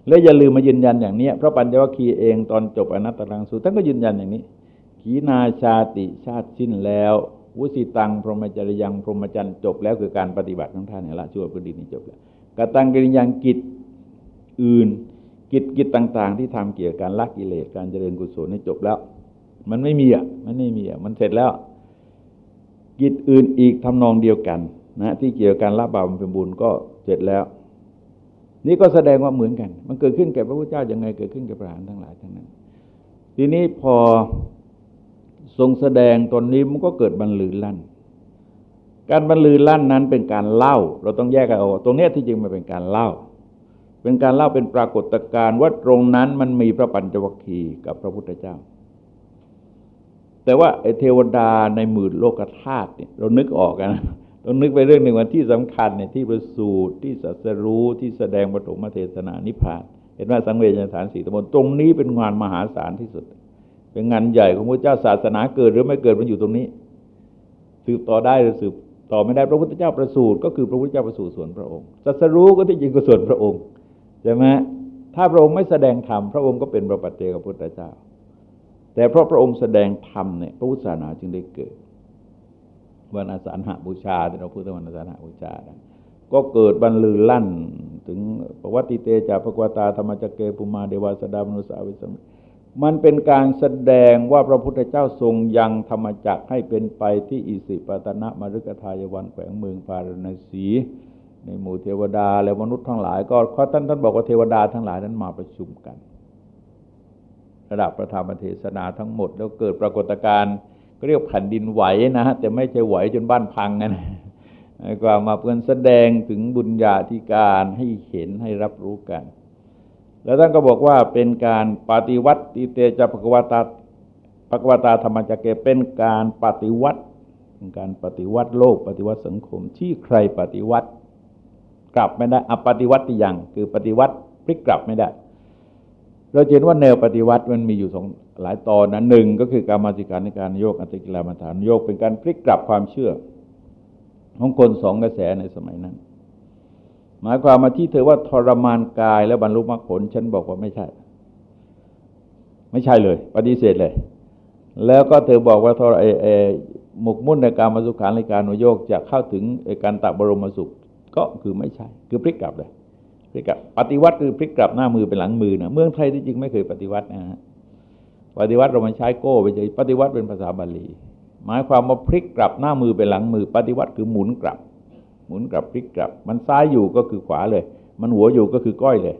Speaker 1: และอย่าลืมมายืนยันอย่างนี้พระปัญญวคีเองตอนจบอนัตตลังสูตรท่านก็ยืนยันอย่างนี้ขีนาชาติชาติสิ้นแล้ววุสิตังพรหมจริยังพรหมจรรย์จบแล้วคือการปฏิบัติของท่านเนี่ยละชั่วพื้นดินนี้จบแล้วกตังกิริยังกิจอื่น กิจกิจต่าง ๆ ที่ทำเกี่ยวกับการละกิเลสการเจริญกุศลนี่จบแล้ว มันไม่มีอะมันไม่มีอะมันเสร็จแล้ว กิจอื่นอีกทำนองเดียวกัน นะที่เกี่ยวกับการละบาปเป็นบุญก็เสร็จแล้ว นี่ก็แสดงว่าเหมือนกัน มันเกิดขึ้นแก่พระพุทธเจ้าย่างไงเกิดขึ้นแก่พระอรหันต์ทั้งหลายทั้งนั้น ทีนี้พอทรงแสดงตอนนี้มันก็เกิดบรรลือลั่น การบรรลือลั่นนั้นเป็นการเล่า เราต้องแยกกันออกตรงนี้ที่จริงมันเป็นการเล่า เป็นการเล่าเป็นปรากฏการณ์ว่าตรงนั้นมันมีพระปัญจวัคคีย์กับพระพุทธเจ้า แต่ว่าไอเทวดาในหมื่นโลกธาตุเนี่ยเรานึกออกกัน เรานึกไปเรื่องหนึ่งวันที่สำคัญเนี่ยที่ประสูตรที่สัสรู้ที่แสดงปฐมเทศนานิพพาน เห็นว่าสังเวชฐานสี่ตมนตรงนี้เป็นงานมหาศาลที่สุด เป็นงานใหญ่ของพระเจ้าศาสนาเกิดหรือไม่เกิดมันอยู่ตรงนี้ สืบต่อได้หรือสืบต่อไม่ได้พระพุทธเจ้าประสูตรก็คือพระพุทธเจ้าประสูตรส่วนพระองค์สัสรู้ก็ที่จริงก็ส่วนพระองค์ใช่ไหมถ้าพระองค์ไม่แสดงธรรมพระองค์ก็เป็นพระปัจเจกพุทธเจ้า แต่เพราะพระองค์แสดงธรรมเนี่ยพระพุทธศาสนาจึงได้เกิด วันอาสาฬหาบูชาที่เราพูดถึงวันอาสาฬหาบูชาก็เกิดบรรลือลั่น ถึงประวัติเตจาภควตาธรรมจักเกปุมาเดวาสดามนุสาวิสมมันเป็นการแสดงว่าพระพุทธเจ้าทรงยังธรรมจักให้เป็นไปที่อิสิปตนะมฤกทายวันแขวงเมืองปารณสี ในหมู่เทวดาและมนุษย์ทั้งหลาย ก็ท่านท่านบอกว่าเทวดาทั้งหลายนั้นมาประชุมกัน ระดับประธรรมเทศนาทั้งหมดแล้วเกิดปรากฏการณ์ ก็เรียกแผ่นดินไหวนะฮะแต่ไม่ใช่ไหวจนบ้านพังนะกว่ามาเพื่อนแสดงถึงบุญญาธิการให้เห็นให้รับรู้กัน แล้วท่านก็บอกว่าเป็นการปฏิวัติติเตจะปกวตาปกวตาธรรมจักเกเป็นการปฏิวัติเป็นการปฏิวัติโลกปฏิวัติสังคม ที่ใครปฏิวัติ กลับไม่ได้อปฏิวัติอย่างคือปฏิวัติพลิกกลับไม่ได้ เราเห็นว่าแนวปฏิวัติมันมีอยู่สองหลายตอนนะหนึ่งก็คือการมาติการในการโยกอัติกิลามาฐานโยกเป็นการพลิกกลับความเชื่อ ของคนสองกระแสในสมัยนั้น หมายความมาที่เธอว่าทรมานกายแล้วบรรลุมรรคผล ฉันบอกว่าไม่ใช่ ไม่ใช่เลย ปฏิเสธเลย แล้วก็เธอบอกว่าทรเอเอหมกมุ่นในการมาสุขานในการโยกจะเข้าถึงการตักบรมสุข ก็คือไม่ใช่ คือพลิกกลับเลย พลิกกลับปฏิวัติคือพลิกกลับหน้ามือเป็นหลังมือนะเมืองไทยที่จริงไม่เคยปฏิวัตินะฮะปฏิวัติเรามาใช้โก้ไปใช้ปฏิวัติเป็นภาษาบาลี หมายความว่าพลิกกลับหน้ามือเป็นหลังมือ ปฏิวัติคือหมุนกลับ หมุนกลับพลิกกลับ มันซ้ายอยู่ก็คือขวาเลย มันหัวอยู่ก็คือก้อยเลย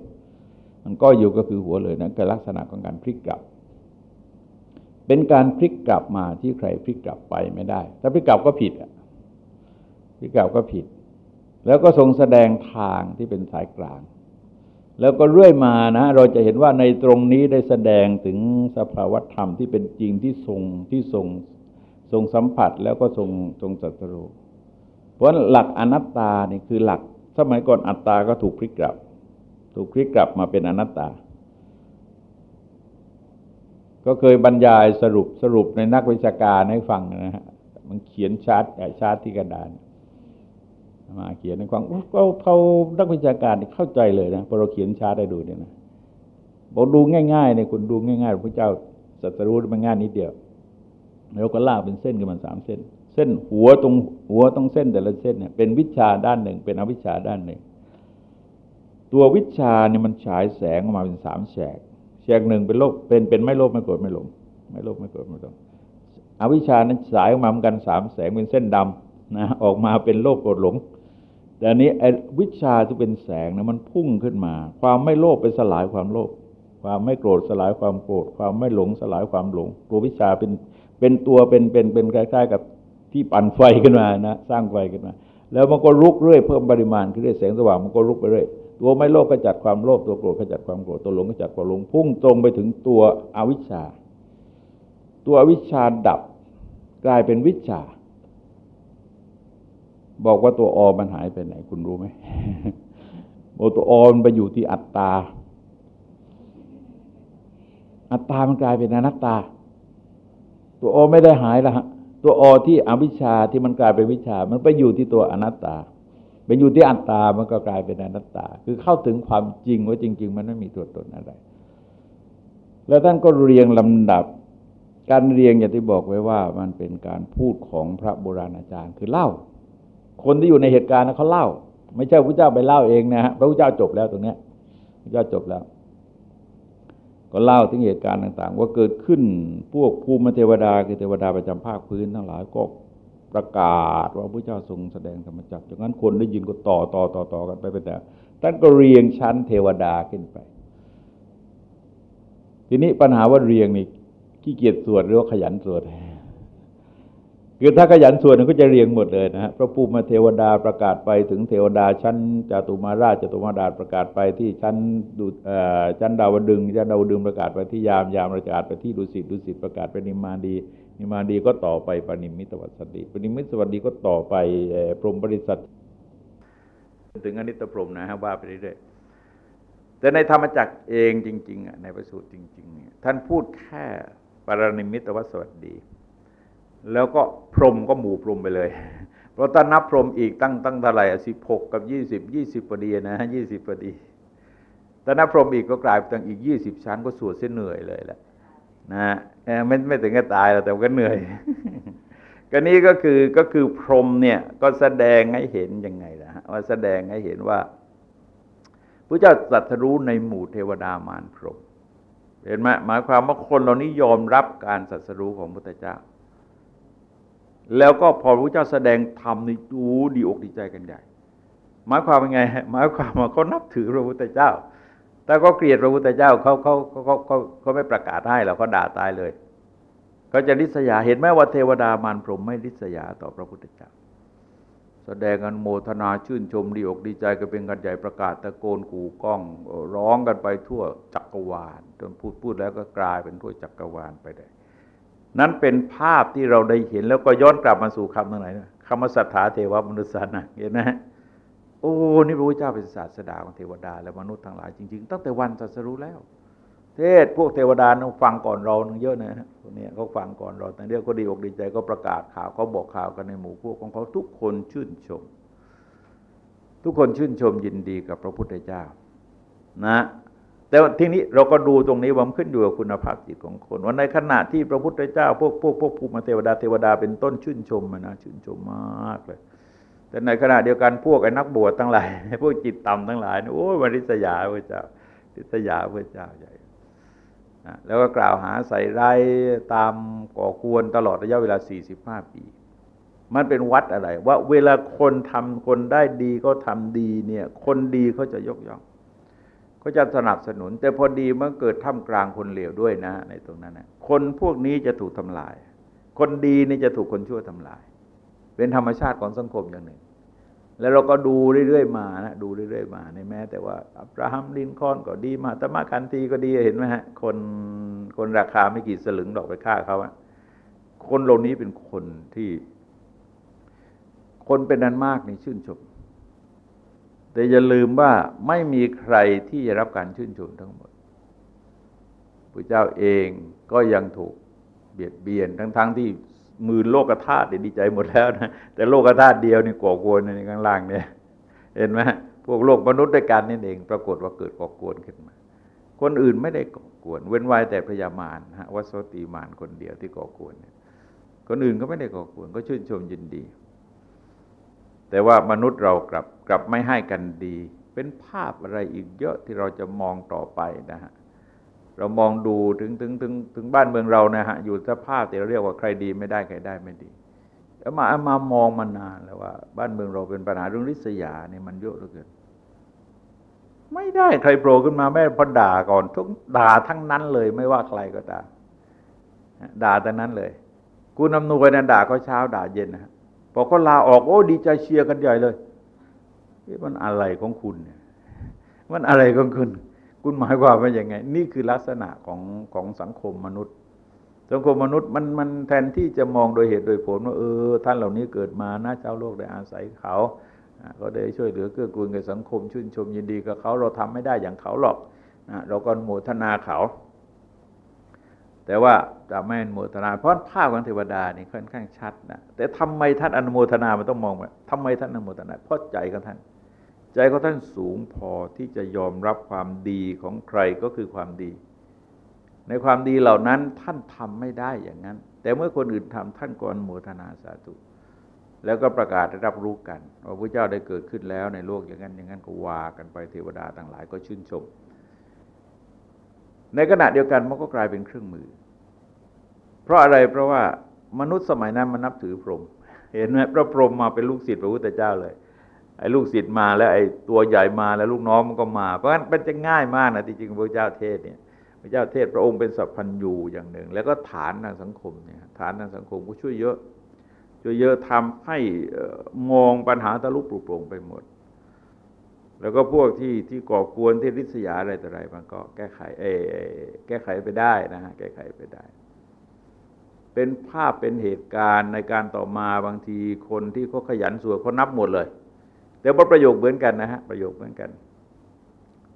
Speaker 1: มันก้อยอยู่ก็คือหัวเลยนะคือลักษณะของการพลิกกลับ เป็นการพลิกกลับมาที่ใครพลิกกลับไปไม่ได้ ถ้าพลิกกลับก็ผิดอะพลิกกลับก็ผิด แล้วก็ทรงแสดงทางที่เป็นสายกลาง แล้วก็เรื่อยมานะเราจะเห็นว่าในตรงนี้ได้แสดงถึงสภาวธรรมที่เป็นจริงที่ทรงที่ทรงทรงสัมผัสแล้วก็ทรงทรงจัตรูเพราะหลักอนัตตานี่คือหลักสมัยก่อนอัตตาก็ถูกพลิกกลับ ถูกพลิกกลับมาเป็นอนัตตา ก็เคยบรรยายสรุปสรุปในนักวิชาการให้ฟังนะฮะมันเขียนชาร์ตชาร์ตที่กระดาน มาเขียนในความเขาเขานักวิชาการเข้าใจเลยนะพอเราเขียนชาได้ดูเนี่ยนะบอกดูง่ายๆเนี่ยคุณดูง่ายๆพระเจ้าสัตรู้มันง่ายนิดเดียวเราก็ลากเป็นเส้นกันมันสามเส้น เส้นหัวตรงหัวตรงเส้นแต่ละเส้นเนี่ยเป็นวิชาด้านหนึ่ง เป็นอวิชาด้านหนึ่ง ตัววิชาเนี่ยมันฉายแสงออกมาเป็นสามแฉกแฉกหนึ่งเป็นโลกเป็นเป็นไม่โลภไม่โกรธไม่หลงไม่โลภไม่โกรธไม่หลงอวิชานั้นฉายออกมาเหมือนกันสามแสงเป็นเส้นดำนะออกมาเป็นโลภโกรธหลง แต่อันนี้วิชาที่เป็นแสงนะมันพุ่งขึ้นมา ความไม่โลภไปสลายความโลภความไม่โกรธสลายความโกรธความไม่หลงสลายความหลง ตัววิชาเป็นเป็นตัวเป็นเป็นเป็นคล้ายๆกับที่ปั่นไฟขึ้นมานะสร้างไฟขึ้นมา แล้วมันก็ลุกเรื่อยเพิ่มปริมาณขึ้นเรื่อยแสงสว่างมันก็ลุกไปเรื่อยตัวไม่โลภก็จัดความโลภตัวโกรธก็จัดความโกรธตัวหลงก็จัดความหลงพุ่งตรงไปถึงตัวอวิชชา ตัวอวิชชาดับกลายเป็นวิชา บอกว่าตัวอมันหายไปไหนคุณรู้ไหมบอกตัวอมันไปอยู่ที่อัตตา อัตตามันกลายเป็นอนัตตา ตัวอไม่ได้หายละฮะตัวอที่อวิชชาที่มันกลายเป็นวิชา มันไปอยู่ที่ตัวอนัตตาไปอยู่ที่อัตตา มันก็กลายเป็นอนัตตา คือเข้าถึงความจริงว่าจริง ๆ มันไม่มีตัวตนอะไร แล้วท่านก็เรียงลำดับ การเรียงอย่างที่บอกไว้ว่า มันเป็นการพูดของพระโบราณอาจารย์คือเล่า คนที่อยู่ในเหตุการณ์เขาเล่า ไม่ใช่พระเจ้าไปเล่าเองนะฮะพระพุทธเจ้าจบแล้วตรงเนี้ยพระเจ้าจบแล้ว ก็เล่าถึงเหตุการณ์ต่าง ๆ ว่าเกิดขึ้นพวกภูมิเทวดาคือเทวดาประจำภาคพื้นทั้งหลายก็ประกาศว่าพระเจ้าทรงแสดงธรรมจักรจากนั้นคนได้ยินก็ต่อต่อต่อต่อกันไปไปแต่ท่านก็เรียงชั้นเทวดาขึ้นไป ทีนี้ปัญหาว่าเรียงนี่ขี้เกียจสวดหรือว่าขยันสวด คือถ้าขยันส่วดก็จะเรียงหมดเลยนะฮะพระภูมิเทวดาประกาศไปถึงเทวดาชั้นจตุมาราชจตุมาดาประกาศไปที่ชั้นดุชั้นดาวดึงชั้นดาวดึงประกาศไปที่ยามยามประกาศไปที่ดุสิตดุสิตประกาศไปนิมาดีนิมาดีก็ต่อไปปณิมิตวัสดีปณิมิตสวัสดีก็ต่อไปพรหมบริษัทถึงอนิตพรหมนะฮะว่าไปเรื่อยๆแต่ในธรรมจักรเองจริงๆในประสูตรจริงๆท่านพูดแค่ปรณิมิตวัสดี แล้วก็พรหมก็หมู่พรหมไปเลย เพราะถ้านับพรหมอีกตั้งตั้งเท่าไหร่สิบหกกับยี่สิบยี่สิบพอดีนะฮะยี่สิบพอดีแต่นับพรหมอีกก็กลายเป็นอีกยี่สิบชั้นก็สวดเส้นเหนื่อยเลยแหละนะไม่ไม่ถึงกับตายแล้วแต่ก็เหนื่อย ก็นี้ก็คือก็คือพรหมเนี่ยก็แสดงให้เห็นยังไงนะว่าแสดงให้เห็นว่าพระเจ้าตรัสรู้ในหมู่เทวดามารพรหมเห็นไหมหมายความว่าคนเหล่านี้ยอมรับการตรัสรู้ของพระพุทธเจ้า แล้วก็พอพระเจ้าแสดงธรรมในดูดีอกดีใจกันใหญ่ หมายความว่าไงหมายความว่าเขานับถือพระพุทธเจ้า แต่ก็เกลียดพระพุทธเจ้าเขาเขาเขาเขาเขาไม่ประกาศให้เราเขาด่าตายเลยเขาจะริษยาเห็นไหมว่าเทวดามารพรหมไม่ริษยาต่อพระพุทธเจ้า แสดงกันโมทนาชื่นชมดีอกดีใจก็เป็นกันใหญ่ประกาศตะโกนกู่ก้องร้องกันไปทั่วจักรวาลจนพูดพูดแล้วก็กลายเป็นทั่วจักรวาลไปได้ นั้นเป็นภาพที่เราได้เห็นแล้วก็ย้อนกลับมาสู่คำตรงไหนคำว่าสัทธาเทวมนุษย์นะเห็นไหมโอ้นี่พระพุทธเจ้าเป็นศาสดาของเทวดา และมนุษย์ทั้งหลายจริง ๆ ตั้งแต่วันตรัสรู้แล้ว เทศพวกเทวดาต้องฟังก่อนเราเยอะนะพวกนี้เขาฟังก่อนเราแต่เดียวก็ดีอกดีใจก็ประกาศข่าวเขาบอกข่าวกันในหมู่พวกของเขาทุกคนชื่นชม ทุกคนชื่นชมยินดีกับพระพุทธเจ้า นะ แต่ทีนี้เราก็ดูตรงนี้ว่ามันขึ้นอยู่กับคุณภาพจิตของคนว่าในขณะที่พระพุทธเจ้า พวกพวกพวกภูมิเทวดาเทวดาเป็นต้นชื่นชมนะชื่นชมมากเลย แต่ในขณะเดียวกันพวกไอ้นักบวชทั้งหลายพวกจิตต่ำทั้งหลายโอ้ยมาริษยาพระเจ้าริษยาพระเจ้าใหญ่แล้วก็กล่าวหาใส่ร้ายตามก่อควรตลอดระยะเวลา 45 ปี มันเป็นวัดอะไร ว่าเวลาคนทำคนได้ดีก็ทำดีเนี่ย คนดีเขาจะยกย่อง เขาจะสนับสนุน แต่พอดีมื่อเกิดท่ามกลางคนเลวด้วยนะ ในตรงนั้นนะคนพวกนี้จะถูกทำลาย คนดีนี่จะถูกคนชั่วทำลาย เป็นธรรมชาติของสังคมอย่างหนึ่ง แล้วเราก็ดูเรื่อยๆมานะดูเรื่อยๆมาในแม้ แต่ว่าอับราฮัมลินคอนก็ดีมาตมาคันทีก็ดีเห็นไหมฮะคนคนราคาไม่กี่สลึงดอกไปฆ่าเขาอะคนเหล่านี้เป็นคนที่ คนเป็นนั้นมากในชื่นชม แต่อย่าลืมว่าไม่มีใครที่จะรับการชื่นชมทั้งหมดพระเจ้าเองก็ยังถูกเบียดเบียนทั้งๆทที่มือโลกธาตุดีใจหมดแล้วนะแต่โลกธาตุเดียวนี่ก่อกวนในข้างล่างเนี่ย เห็นไหมพวกโลกมนุษย์ด้วยกันนี่เอง ปรากฏว่าเกิดก่อกวนขึ้นมา คนอื่นไม่ได้ก่อกวน เว้นไว้แต่พญามารฮะวัสติมารคนเดียวที่ก่อกวนเนี่ยคนอื่นก็ไม่ได้ก่อกวนก็ชื่นชมยินดี แต่ว่ามนุษย์เรากลับกลับไม่ให้กันดี เป็นภาพอะไรอีกเยอะที่เราจะมองต่อไปนะฮะเรามองดูถึงถึงถึงถึงบ้านเมืองเรานะฮะอยู่สภาพที่เราเรียกว่าใครดีไม่ได้ใครได้ไม่ดีแล้วมามามองมานานแล้วว่า บ้านเมืองเราเป็นปัญหาเรื่องริษยาเนี่ยมันเยอะเหลือเกินไม่ได้ใครโผล่ขึ้นมาแม่พอด่าก่อนทุกด่าทั้งนั้นเลย ไม่ว่าใครก็ด่าด่าแต่นั้นเลยกูนำนูไปนันด่าก็เช้าด่าเย็นนะ พอเขาลาออกโอ้ดีใจเชียร์กันใหญ่เลยนี่มันอะไรของคุณเนี่ยมันอะไรของคุณ คุณหมายความว่าอย่างไง นี่คือลักษณะของของสังคมมนุษย์ สังคมมนุษย์มันมันแทนที่จะมองโดยเหตุโดยผลว่าเออ ท่านเหล่านี้เกิดมานะเจ้าโลกได้อาศัยเขาก็ได้ช่วยเหลือเกื้อกูลกับสังคมชื่นชมยินดีกับเขาเราทำไม่ได้อย่างเขาหรอกเราก็โมทนาเขา แต่ว่าจะไม่อนโมทนา เพราะภาพของเทวดานี่ค่อนข้างชัดนะแต่ทำไมท่านอนุโมทนามันต้องมองว่าทำไมท่านอนุโมทนา เพราะใจของท่าน ใจของท่านสูงพอที่จะยอมรับความดีของใครก็คือความดี ในความดีเหล่านั้นท่านทำไม่ได้อย่างนั้น แต่เมื่อคนอื่นทำท่านก็อนุโมทนาสาธุแล้วก็ประกาศรับรู้กันว่าพระเจ้าได้เกิดขึ้นแล้วในโลกอย่างนั้นอย่างนั้นก็ว่ากันไปเทวดาต่างหลายก็ชื่นชม ในขณะเดียวกันมันก็กลายเป็นเครื่องมือ เพราะอะไรเพราะว่ามนุษย์สมัยนั้นมันนับถือพรหมเห็นไหมพระพรหมมาเป็นลูกศิษย์พระพุทธเจ้าเลยไอ้ลูกศิษย์มาแล้วไอ้ตัวใหญ่มาแล้วลูกน้องมันก็มา เพราะฉะนั้นมันจะง่ายมากนะที่จริงพระเจ้าเทศเนี่ยพระเจ้าเทศพระองค์เป็นสัพพัญญูอย่างหนึ่ง แล้วก็ฐานทางสังคมเนี่ยฐานทางสังคมก็ช่วยเยอะเยอะๆทำให้มองปัญหาทะลุปลุกโปร่งไปหมด แล้วก็พวกที่ที่ก่อกวนที่ริษยาอะไรต่ออะไรมันก็แก้ไขเอแก้ไขไปได้นะฮะแก้ไขไปได้ เป็นภาพเป็นเหตุการณ์ในการต่อมาบางทีคนที่เขาขยันสวดเขานับหมดเลย แต่ว่าประโยคเหมือนกันนะฮะประโยคเหมือนกัน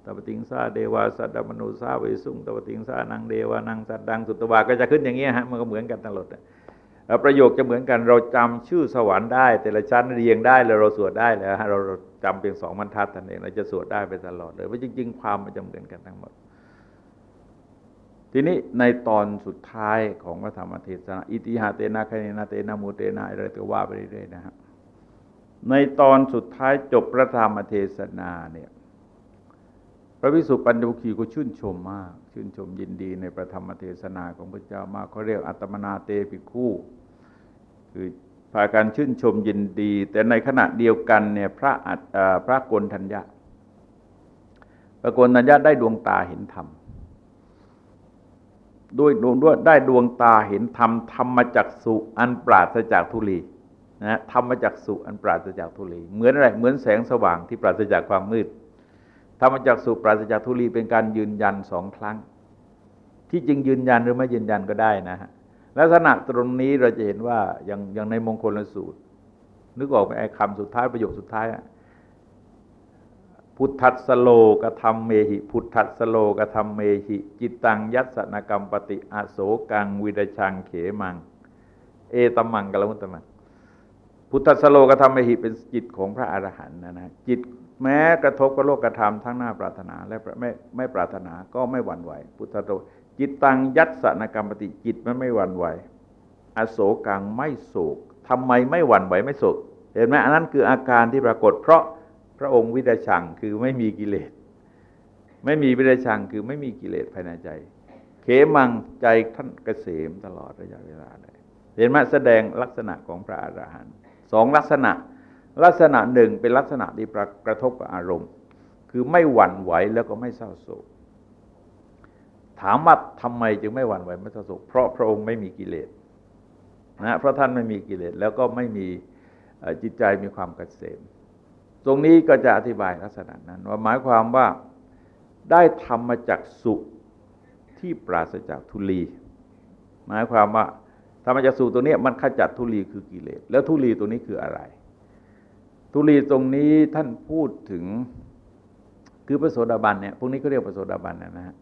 Speaker 1: ตปติงซาเดวาสัตดมนุสาเวสุงตปติงซานังเดวานังสัตดังสุตวาก็จะขึ้นอย่างเงี้ยฮะมันก็เหมือนกันตลอดประโยคจะเหมือนกันเราจำชื่อสวรรค์ได้ แต่ละชั้นเรียงได้แล้วเราสวดได้แล้วเรา จำเพียงสองบรรทัดท่านเองเราจะสวดได้ไปตลอดเลยเพราะจริง ๆ ความมันจะเหมือนกันทั้งหมด ทีนี้ในตอนสุดท้ายของพระธรรมเทศนาอิติหาเตนะคเนนาเตนะมูเตนะอะไรตัวว่าไปเรื่อยๆนะครับในตอนสุดท้ายจบพระธรรมเทศนาเนี่ยพระวิสุปัญญุคีก็ชื่นชมมาก ชื่นชมยินดีในพระธรรมเทศนาของพระเจ้ามากเขาเรียกอัตมนาเตปิคู่ คือาการชื่นชมยินดี แต่ในขณะเดียวกันเนี่ยพระอัพระโกนทัญญะพระโกนทัญญะได้ดวงตาเห็นธรรมด้วยดวงด้วยได้ดวงตาเห็นธรรมธรรมจักสุอันปราศจากทุลีนะธรรมจักสุอันปราศจากทุลี เหมือนอะไรเหมือนแสงสว่างที่ปราศจากความมืดธรรมจักสุปราศจากทุลีเป็นการยืนยันสองครั้ง ที่จริงยืนยันหรือไม่ยืนยันก็ได้นะฮะ ลักษณะตรงนี้เราจะเห็นว่าอย่างอย่างในมงคลสูตร นึกออกไหมไอ้คำสุดท้ายประโยคสุดท้ายพุทธัสโลกธรรมเมหิ พุทธัสโลกธรรมเมหิ จิตตังยัสนกรรมปฏิอาโศกัง วิดชังเขมัง เอตมังกลมุตตมัง พุทธสโลกธรรมเมหิเป็นจิตของพระอรหันต์นะนะจิตแม้กระทบกับโลกธรรมทั้งหน้าปรารถนาและไม่ไม่ปรารถนาก็ไม่หวั่นไหว พุทธโล จิตตังยัตสนกรรมปฏิจิตมันไม่หวั่นไหว อโศกังไม่โศกทำไมไม่หวั่นไหวไม่โศก เห็นไหมอันนั้นคืออาการที่ปรากฏ เพราะพระองค์วิดชังคือไม่มีกิเลส ไม่มีวิดชังคือไม่มีกิเลสภายในใจ เขมังใจท่านเกษมตลอดระยะเวลาเลยเห็นไหมแสดงลักษณะของพระอรหันต์สองลักษณะ ลักษณะหนึ่งเป็นลักษณะที่กระทบกับอารมณ์ คือไม่หวั่นไหวแล้วก็ไม่เศร้าโศก ถามว่าทำไมจึงไม่หวั่นไหวไม่สสุข เพราะพระองค์ไม่มีกิเลสนะเพราะท่านไม่มีกิเลสแล้วก็ไม่มีจิตใจมีความกเกษมตรงนี้ก็จะอธิบายลักษณะนั้น ว่าหมายความว่าได้ทำมาจากสุที่ปราศจากทุลี หมายความว่าธรรมจักสุตัวนี้มันขจัดทุลีคือกิเลสแล้วทุลีตัวนี้คืออะไร ทุลีตรงนี้ท่านพูดถึงคือพระโสดาบันเนี่ยพวกนี้ก็เรียกพระโสดาบันนะฮะ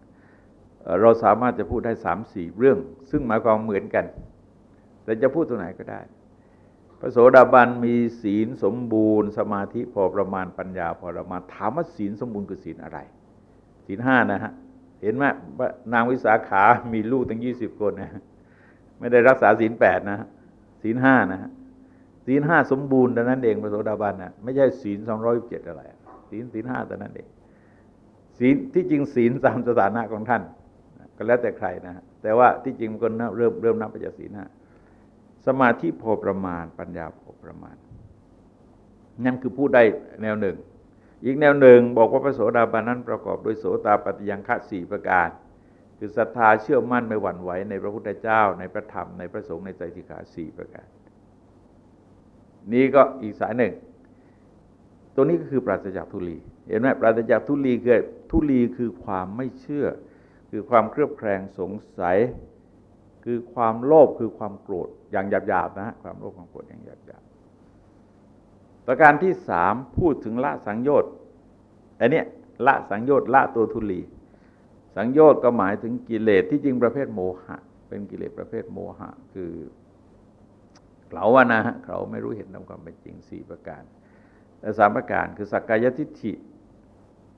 Speaker 1: เราสามารถจะพูดได้สามสี่เรื่อง ซึ่งหมายความเหมือนกัน แต่จะพูดตรงไหนก็ได้ พระโสดาบันมีศีลสมบูรณ์ สมาธิพอประมาณปัญญาพอประมาณถามว่าศีลสมบูรณ์คือศีลอะไร ศีลห้านะฮะ เห็นไหมนางวิสาขา มีลูกตั้งยี่สิบคนนะไม่ได้รักษาศีลแปดนะศีลห้านะศีลห้าสมบูรณ์ดังนั้นเองพระโสดาบันนะไม่ใช่ศีลสองร้อยเจ็ดอะไรศีลศีลห้าแต่นั้นเองศีลที่จริงศีลตามสถานะของท่าน ก็แล้วแต่ใครนะแต่ว่าที่จริงมันก็เริ่มเริ่มนับไปจากศีลห้าสมาธิพอประมาณ ปัญญาพอประมาณ นั่นคือผู้ได้แนวหนึ่ง อีกแนวหนึ่งบอกว่าพระโสดาบันนั้นประกอบด้วยโสตาปฏิยังฆะสี่ประการ คือศรัทธาเชื่อมั่นไม่หวั่นไหวในพระพุทธเจ้า ในพระธรรมในพระสงฆ์ในใจสิขาสี่ประการ นี้ก็อีกสายหนึ่ง ตัวนี้ก็คือปราศจากทุลี เห็นไหมปราศจากทุลีคือทุลีคือความไม่เชื่อ คือความเครือบแคลงสงสัย คือความโลภคือความโกรธอย่างหยาบๆนะความโลภความโกรธอย่างหยาบๆประการที่สามพูดถึงละสังโยชน์อันนี้ละสังโยชน์ละตัวทุลี สังโยชน์ก็หมายถึงกิเลสที่จริงประเภทโมหะ เป็นกิเลสประเภทโมหะ คือเขาว่านะฮะเขาไม่รู้เห็นตามความเป็นจริงสี่ประการแต่สามประการคือสักกายทิฏฐิ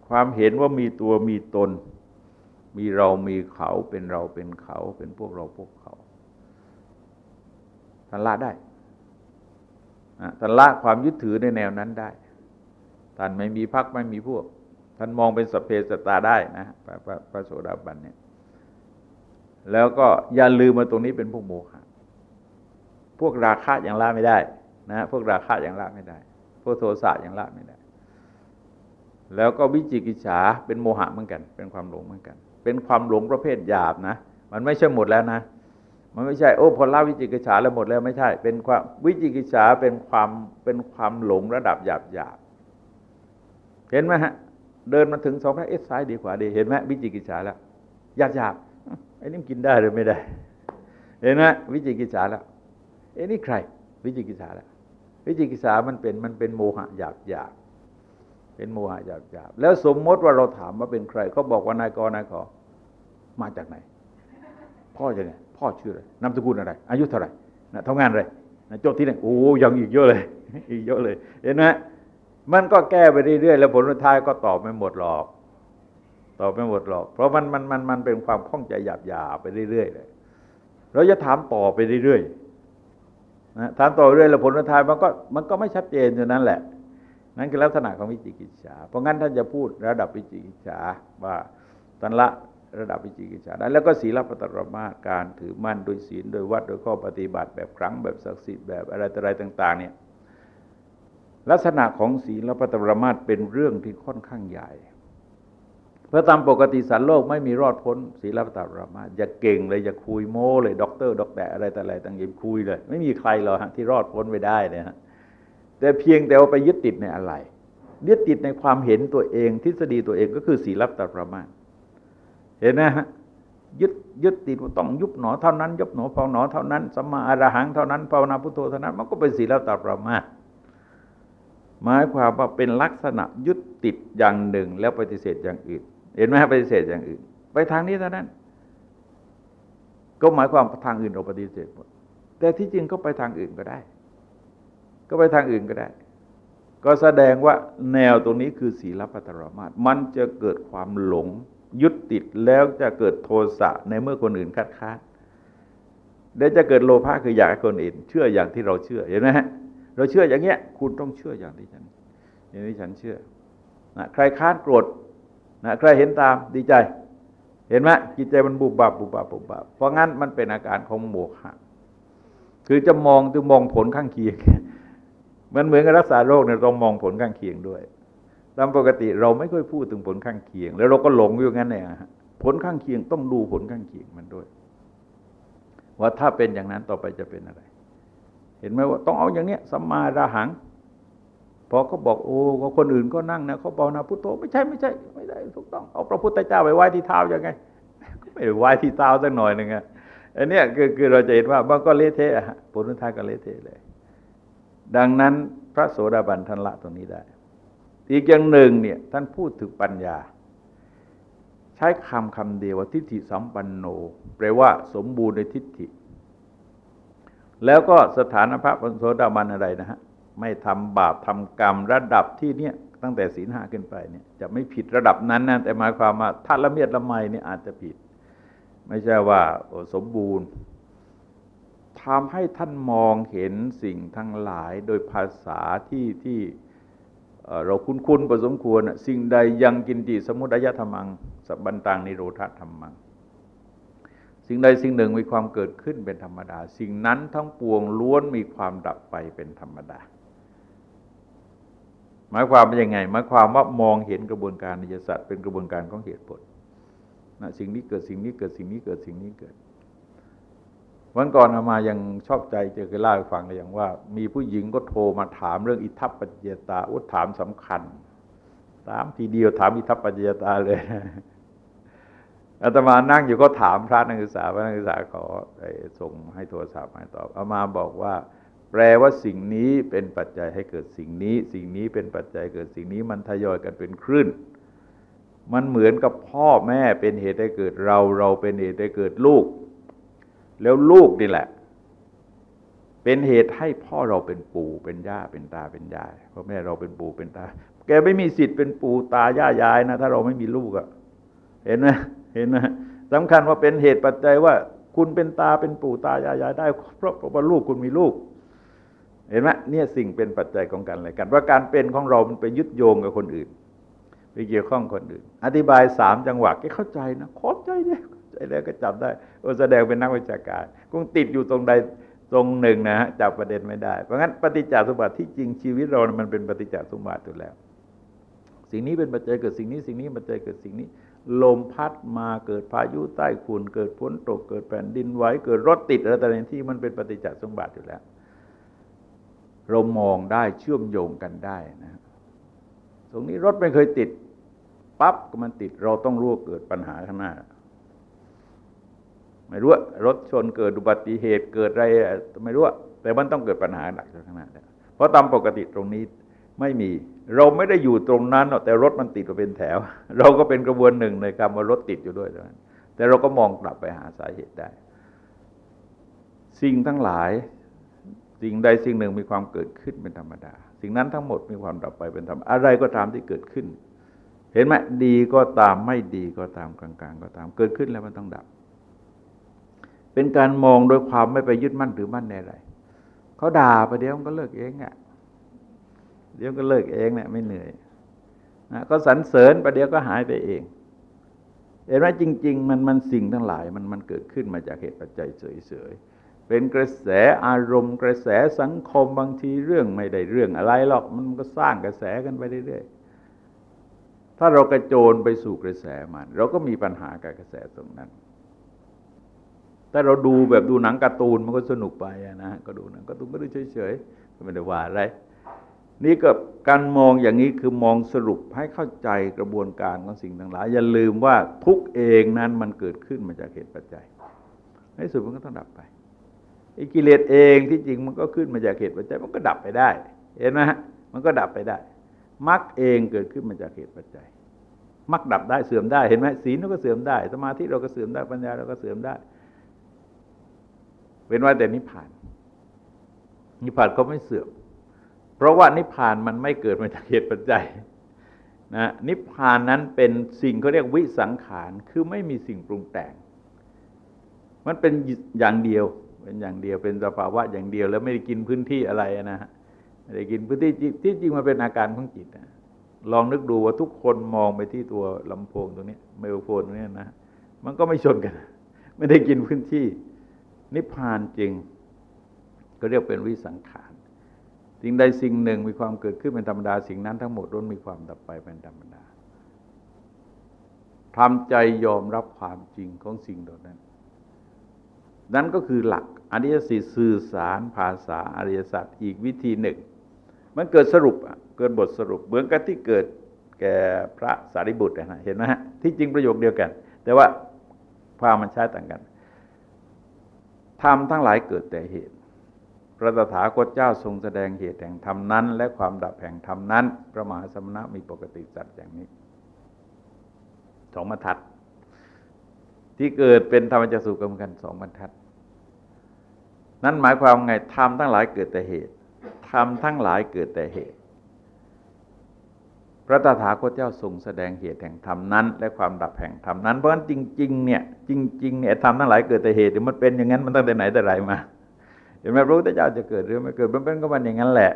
Speaker 1: ความเห็นว่ามีตัวมีตน มีเรามีเขาเป็นเราเป็นเขา เป็นพวกเราพวกเขาท่านละได้ท่านละความยึดถือในแนวนั้นได้ท่านไม่มีพักไม่มีพวก ท่านมองเป็นสเพสตาได้นะพระพระพระโสดาบันเนี่ย แล้วก็อย่าลืมมาตรงนี้เป็นพวกโมฆะพวกราคะอย่างละไม่ได้นะพวกราคะอย่างละไม่ได้ พวกโทสะอย่างละไม่ได้ แล้วก็วิจิกิจฉาเป็นโมหะเหมือนกัน เป็นความหลงเหมือนกัน เป็นความหลงประเภทหยาบนะ มันไม่ใช่หมดแล้วนะ มันไม่ใช่โอ้พอละวิจิกิจฉาแล้วหมดแล้วไม่ใช่ เป็นความวิจิกิจฉาเป็นความเป็นความหลงระดับหยาบหยาบเห็นไหมฮะ เดินมาถึงสองพระเอสซ้ายดีขวาดีเห็นไหมวิจิกิจฉาแล้วหยาบหยาบไอ้นี่กินได้หรือไม่ได้ เห็นไหมวิจิกิจฉาแล้วเอ้นี่ใคร วิจิกิจฉาแล้ววิจิกิจฉามันเป็นมันเป็นโมหะหยาบหยาบเป็นโมหะหยาบหยาบแล้วสมมติว่าเราถามว่าเป็นใครเขาบอกว่านายกนายขอ มาจากไหน พ่อจะไงพ่อชื่ออะไรนามสกุลอะไร อายุเท่าไหร่นะทำงานอะไรนะจบที่ไหนโอ้ยังอีกเยอะเลย อีกเยอะเลย เห็นไหมมันก็แก้ไปเรื่อยๆแล้วผลสุดท้ายก็ตอบไม่หมดหรอก ตอบไม่หมดหรอก เพราะมันมันมันมันเป็นความข้องใจหยาบๆไปเรื่อยๆเลยเราจะถามต่อไปเรื่อยๆนะถามต่อเรื่อยแล้วผลสุดท้ายมันก็มันก็ไม่ชัดเจนอยู่นั้นแหละ นั่นคือลักษณะของวิจิกิจฉาเพราะงั้นท่านจะพูดระดับวิจิกิจฉาว่าตันละ ระดับวิจิกิจฉาได้แล้วก็ศีลปตรมาการถือมั่นโดยศีลโดยวัดโดยข้อปฏิบัติแบบครั้งแบบศักดิ์สิทธิ์แบบอะไรต่ออะไรต่าง ๆ เนี่ยลักษณะของสีลัพพตปรามาสเป็นเรื่องที่ค่อนข้างใหญ่ เพราะตามปกติสัตว์โลกไม่มีรอดพ้นสีลัพพตปรามาสอย่าเก่งเลยอย่าคุยโม้เลยด็อกเตอร์ด็อกแต่อะไรแต่อะไรต่างๆคุยเลย ไม่มีใครหรอกที่รอดพ้นไปได้เนี่ยฮะแต่เพียงแต่ว่าไปยึดติดในอะไรยึดติดในความเห็นตัวเองทฤษฎีตัวเองก็คือสีลัพพตปรามาส เห็นไหมฮะยึดยึดติดต้องยุบหนอเท่านั้น ยุบหนอพองหนอเท่านั้นสัมมาอรหังเท่านั้นภาวนาพุทโธเท่านั้น มันก็เป็นสีลัพพตปรามาสหมายความว่าเป็นลักษณะยึดติดอย่างหนึ่งแล้วปฏิเสธอย่างอื่น เห็นไหมปฏิเสธอย่างอื่น ไปทางนี้เท่านั้น ก็หมายความทางอื่นเราปฏิเสธหมดแต่ที่จริงก็ไปทางอื่นก็ได้ ก็ไปทางอื่นก็ได้ ก็แสดงว่าแนวตรงนี้คือศีลปัตตรมาตมันจะเกิดความหลง ยึดติดแล้วจะเกิดโทสะในเมื่อคนอื่นคัดค้านเดี๋ยวจะเกิดโลภะคืออยากให้คนอื่น เชื่ออย่างที่เราเชื่อเห็นไหมฮะเราเชื่ออย่างเงี้ย คุณต้องเชื่ออย่างที่ฉันอย่างที่ฉันเชื่อนะใครค้านโกรธนะใครเห็นตามดีใจ เห็นไหมจิตใจมันบุบบับบุบบับบุบบับเพราะงั้นมันเป็นอาการของโมฆะคือจะมองจะมองผลข้างเคียงมันเหมือนกับรักษาโรคเนี่ยต้องมองผลข้างเคียงด้วย ตามปกติเราไม่ค่อยพูดถึงผลข้างเคียง แล้วเราก็หลงอยู่งั้นเนี่ยผลข้างเคียงต้องดูผลข้างเคียงมันด้วย ว่าถ้าเป็นอย่างนั้นต่อไปจะเป็นอะไร เห็นไหมว่าต้องเอาอย่างเนี้ยสัมมาราหังพอเขาบอกโอ้ก็คนอื่นก็นั่งนะเขาบอกนะพุทโธไม่ใช่ไม่ใช่ ไม่ได้ถูกต้องเอาพระพุทธเจ้าไปไหว้ที่เท้ายังไงก็ไม่ไหว้ที่เท้าสักหน่อยหนึ่งอะอันนี้คือคือเราจะเห็นว่ามันก็เละเทะผลท้ายก็เละเทะเลย ดังนั้นพระโสดาบันทันละตรงนี้ได้ อีกอย่างหนึ่งเนี่ยท่านพูดถึงปัญญา ใช้คำคำเดียวว่าทิฏฐิสัมปันโน แปลว่าสมบูรณ์ในทิฏฐิ แล้วก็สถานพระปโสดาบันอะไรนะฮะไม่ทำบาปทำกรรมระดับที่เนี่ยตั้งแต่ศีลห้าขึ้นไปเนี่ยจะไม่ผิดระดับนั้นนะแต่หมายความว่าถ้าละเมียดละไมเนี่ยอาจจะผิด ไม่ใช่ว่าสมบูรณ์ทำให้ท่านมองเห็นสิ่งทั้งหลายโดยภาษาที่ที่ เราคุ้นๆพอสมควร สิ่งใดยังกินติสมุทัยธรรมัง สับบันตังนิโรธธรรมัง สิ่งใดสิ่งหนึ่งมีความเกิดขึ้นเป็นธรรมดา สิ่งนั้นทั้งปวงล้วนมีความดับไปเป็นธรรมดา หมายความเป็นยังไง หมายความว่ามองเห็นกระบวนการนิยสัตว์เป็นกระบวนการของเหตุผลนะสิ่งนี้เกิดสิ่งนี้เกิดสิ่งนี้เกิดสิ่งนี้เกิด วันก่อนอามายังชอบใจเจอเคยเล่าให้ฟังเลยอย่างว่า มีผู้หญิงก็โทรมาถามเรื่องอิทัปปัจจตาอุถามสำคัญ ถามทีเดียวถามอิทัปปัจจตาเลยอาตมานั่งอยู่ก็ถามพระนักศึกษาพระนักศึกษาขอส่งให้โทรศัพท์มาตอบอามาบอกว่า แปลว่าสิ่งนี้เป็นปัจจัยให้เกิดสิ่งนี้ สิ่งนี้เป็นปัจจัยเกิดสิ่งนี้มันทยอยกันเป็นคลื่นมันเหมือนกับพ่อแม่เป็นเหตุให้เกิดเราเราเป็นเหตุให้เกิดลูก แล้วลูกนี่แหละ เป็นเหตุให้พ่อเราเป็นปู่เป็นย่าเป็นตาเป็นยายพ่อแม่เราเป็นปู่เป็นตา แกไม่มีสิทธิ์เป็นปู่ตาย่ายายนะ ถ้าเราไม่มีลูกอะเห็นไหมเห็นไหมสำคัญว่าเป็นเหตุปัจจัยว่า คุณเป็นตาเป็นปู่ตายายายได้ เพราะเพราะว่าลูกคุณมีลูก เห็นไหมเนี่ยสิ่งเป็นปัจจัยของกันอะไรกันว่าการเป็นของเรา มันไปยึดโยงกับคนอื่นไปเกี่ยวข้องคนอื่น อธิบายสามจังหวะแกเข้าใจนะเข้าใจเนี่ย แล้วก็จับได้โอแสดงเป็นนักวิชาการคงติดอยู่ตรงใดตรงหนึ่งนะฮะจับประเด็นไม่ได้ เพราะงั้นปฏิจจสมบัติที่จริงชีวิตเรา มันเป็นปฏิจจสมบัติอยู่แล้ว สิ่งนี้เป็นปัจจัยเกิดสิ่งนี้ สิ่งนี้ปัจจัยเกิดสิ่งนี้ ลมพัดมาเกิดพายุใต้ฝุ่นเกิดฝนตกเกิดแผ่นดินไหวเกิดรถติดอะไรต่างๆที่มันเป็นปฏิจจสมบัติอยู่แล้ว เรามองได้เชื่อมโยงกันได้นะตรงนี้รถไม่เคยติดปั๊บก็มันติดเราต้องรู้เกิดปัญหาข้างหน้า ไม่รู้รถชนเกิดอุบัติเหตุเกิดอะไรไม่รู้แต่มันต้องเกิดปัญหาหนักข้างหน้าเพราะตามปกติตรงนี้ไม่มี เราไม่ได้อยู่ตรงนั้นแต่รถมันติดมาเป็นแถว เราก็เป็นกระบวนหนึ่งในการว่ารถติดอยู่ด้วยแต่เราก็มองกลับไปหาสาเหตุได้ สิ่งทั้งหลายสิ่งใดสิ่งหนึ่งมีความเกิดขึ้นเป็นธรรมดา สิ่งนั้นทั้งหมดมีความดับไปเป็นธรรมอะไรก็ตามที่เกิดขึ้น เห็นไหมดีก็ตามไม่ดีก็ตามกลางๆ ก็ตามเกิดขึ้นแล้วมันต้องดับ เป็นการมองโดยความไม่ไปยึดมั่นถือมั่นในอะไรเขาด่าไปเดี๋ยวมันก็เลิกเองอะ เดี๋ยวก็เลิกเองเนี่ยไม่เหนื่อยนะก็สรรเสริญประเดี๋ยวก็หายไปเอง เห็นไหมจริง ๆ มันมันสิ่งทั้งหลายมันมันเกิดขึ้นมาจากเหตุปัจจัยเฉยๆเป็นกระแสอารมณ์ กระแสสังคมบางทีเรื่องไม่ได้เรื่องอะไรหรอกมันก็สร้างกระแสกันไปเรื่อยๆถ้าเรากระโจนไปสู่กระแสมัน เราก็มีปัญหากับกระแสตรงนั้น ถ้าเราดูแบบดูหนังการ์ตูนมันก็สนุกไปนะก็ดูหนังการ์ตูนก็ดูเฉยๆไม่ได้ว่าอะไรนี่ก็การมองอย่างนี้คือมองสรุปให้เข้าใจกระบวนการของสิ่งทั้งหลาย อย่าลืมว่าทุกเองนั้นมันเกิดขึ้นมาจากเหตุปัจจัย ในสุดมันก็ต้องดับไปไอ้กิเลสเองที่จริงมันก็ขึ้นมาจากเหตุปัจจัย มันก็ดับไปได้ เห็นไหมฮะมันก็ดับไปได้มรรคเองเกิดขึ้นมาจากเหตุปัจจัยมรรคดับได้เสื่อมได้เห็นไหมศีลเราก็เสื่อมได้สมาธิเราก็เสื่อมได้ปัญญาเราก็เสื่อมได้ เว้นไว้แต่นิพพาน นิพพานเขาไม่เสื่อม เพราะว่านิพพานมันไม่เกิดมาจากเหตุปัจจัยนะนิพพานนั้นเป็นสิ่งเขาเรียกวิสังขารคือไม่มีสิ่งปรุงแต่ง มันเป็นอย่างเดียวเป็นอย่างเดียวเป็นสภาวะอย่างเดียว แล้วไม่ได้กินพื้นที่อะไรนะฮะไม่ได้กินพื้นที่ที่จริงมันเป็นอาการของจิตนะลองนึกดูว่าทุกคนมองไปที่ตัวลำโพงตรงนี้ไมโครโฟนตรงนี้นะมันก็ไม่ชนกัน ไม่ได้กินพื้นที่ นิพพานจริง ก็เรียกเป็นวิสังขารสิ่งใดสิ่งหนึ่งมีความเกิดขึ้นเป็นธรรมดา สิ่งนั้นทั้งหมดล้วนมีความดับไปเป็นธรรมดาทำใจยอมรับความจริงของสิ่งเหล่านั้น นั่นก็คือหลักอริยสัจสื่อสารภาษาอริยสัจอีกวิธีหนึ่ง มันเกิดสรุปเกิดบทสรุปเหมือนกับที่เกิดแก่พระสารีบุตรนะเห็นไหมฮะที่จริงประโยคเดียวกัน แต่ว่าความมันใช้ต่างกัน ธรรมทั้งหลายเกิดแต่เหตุ พระตถาคตเจ้าทรงแสดงเหตุแห่งธรรมนั้น และความดับแห่งธรรมนั้น พระมหาสมณะมีปกติสัตว์อย่างนี้สองบรรทัด ที่เกิดเป็นธรรมจักสุกรรมกันสองบรรทัด นั้นหมายความไงธรรมทั้งหลายเกิดแต่เหตุธรรมทั้งหลายเกิดแต่เหตุ พระตถาคตเจ้าทรงแสดงเหตุแห่งธรรมนั้น และความดับแห่งธรรมนั้น เพราะฉะนั้นจริงๆเนี่ยจริงๆเนี่ยธรรมทั้งหลายเกิดแต่เหตุมันเป็นอย่างนั้นมันตั้งแต่ไหนแต่ไรมาเห็นไหมพระพุทธเจ้าจะเกิดหรือไม่เกิดมันเป็นก็มันอย่างนั้นแหละ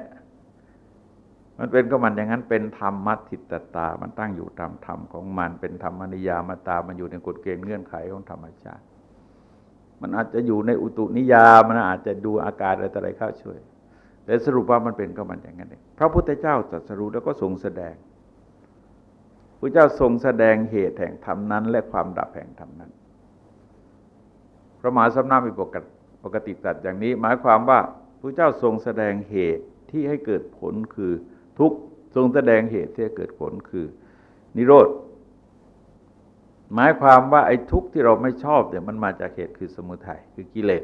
Speaker 1: มันเป็นก็มันอย่างนั้นเป็นธรรมมัติตตา มันตั้งอยู่ตามธรรมของมันเป็นธรรมนิยามตา มันอยู่ในกฎเกณฑ์เงื่อนไขของธรรมชาติ มันอาจจะอยู่ในอุตุนิยามมันอาจจะดูอากาศอะไรต่ออะไรเข้าช่วย แต่สรุปว่ามันเป็นก็มันอย่างนั้นเองพระพุทธเจ้าตรัสรู้แล้วก็ทรงแสดง พระเจ้าทรงแสดงเหตุแห่งธรรมนั้น และความดับแห่งธรรมนั้น พระมหาสมณมีปกติปกติตัดอย่างนี้ หมายความว่าพระเจ้าทรงแสดงเหตุที่ให้เกิดผลคือทุกทรงแสดงเหตุที่ให้เกิดผลคือ นิโรธหมายความว่าไอ้ทุกข์ที่เราไม่ชอบเนี่ยมันมาจากเหตุคือสมุทัยคือกิเลส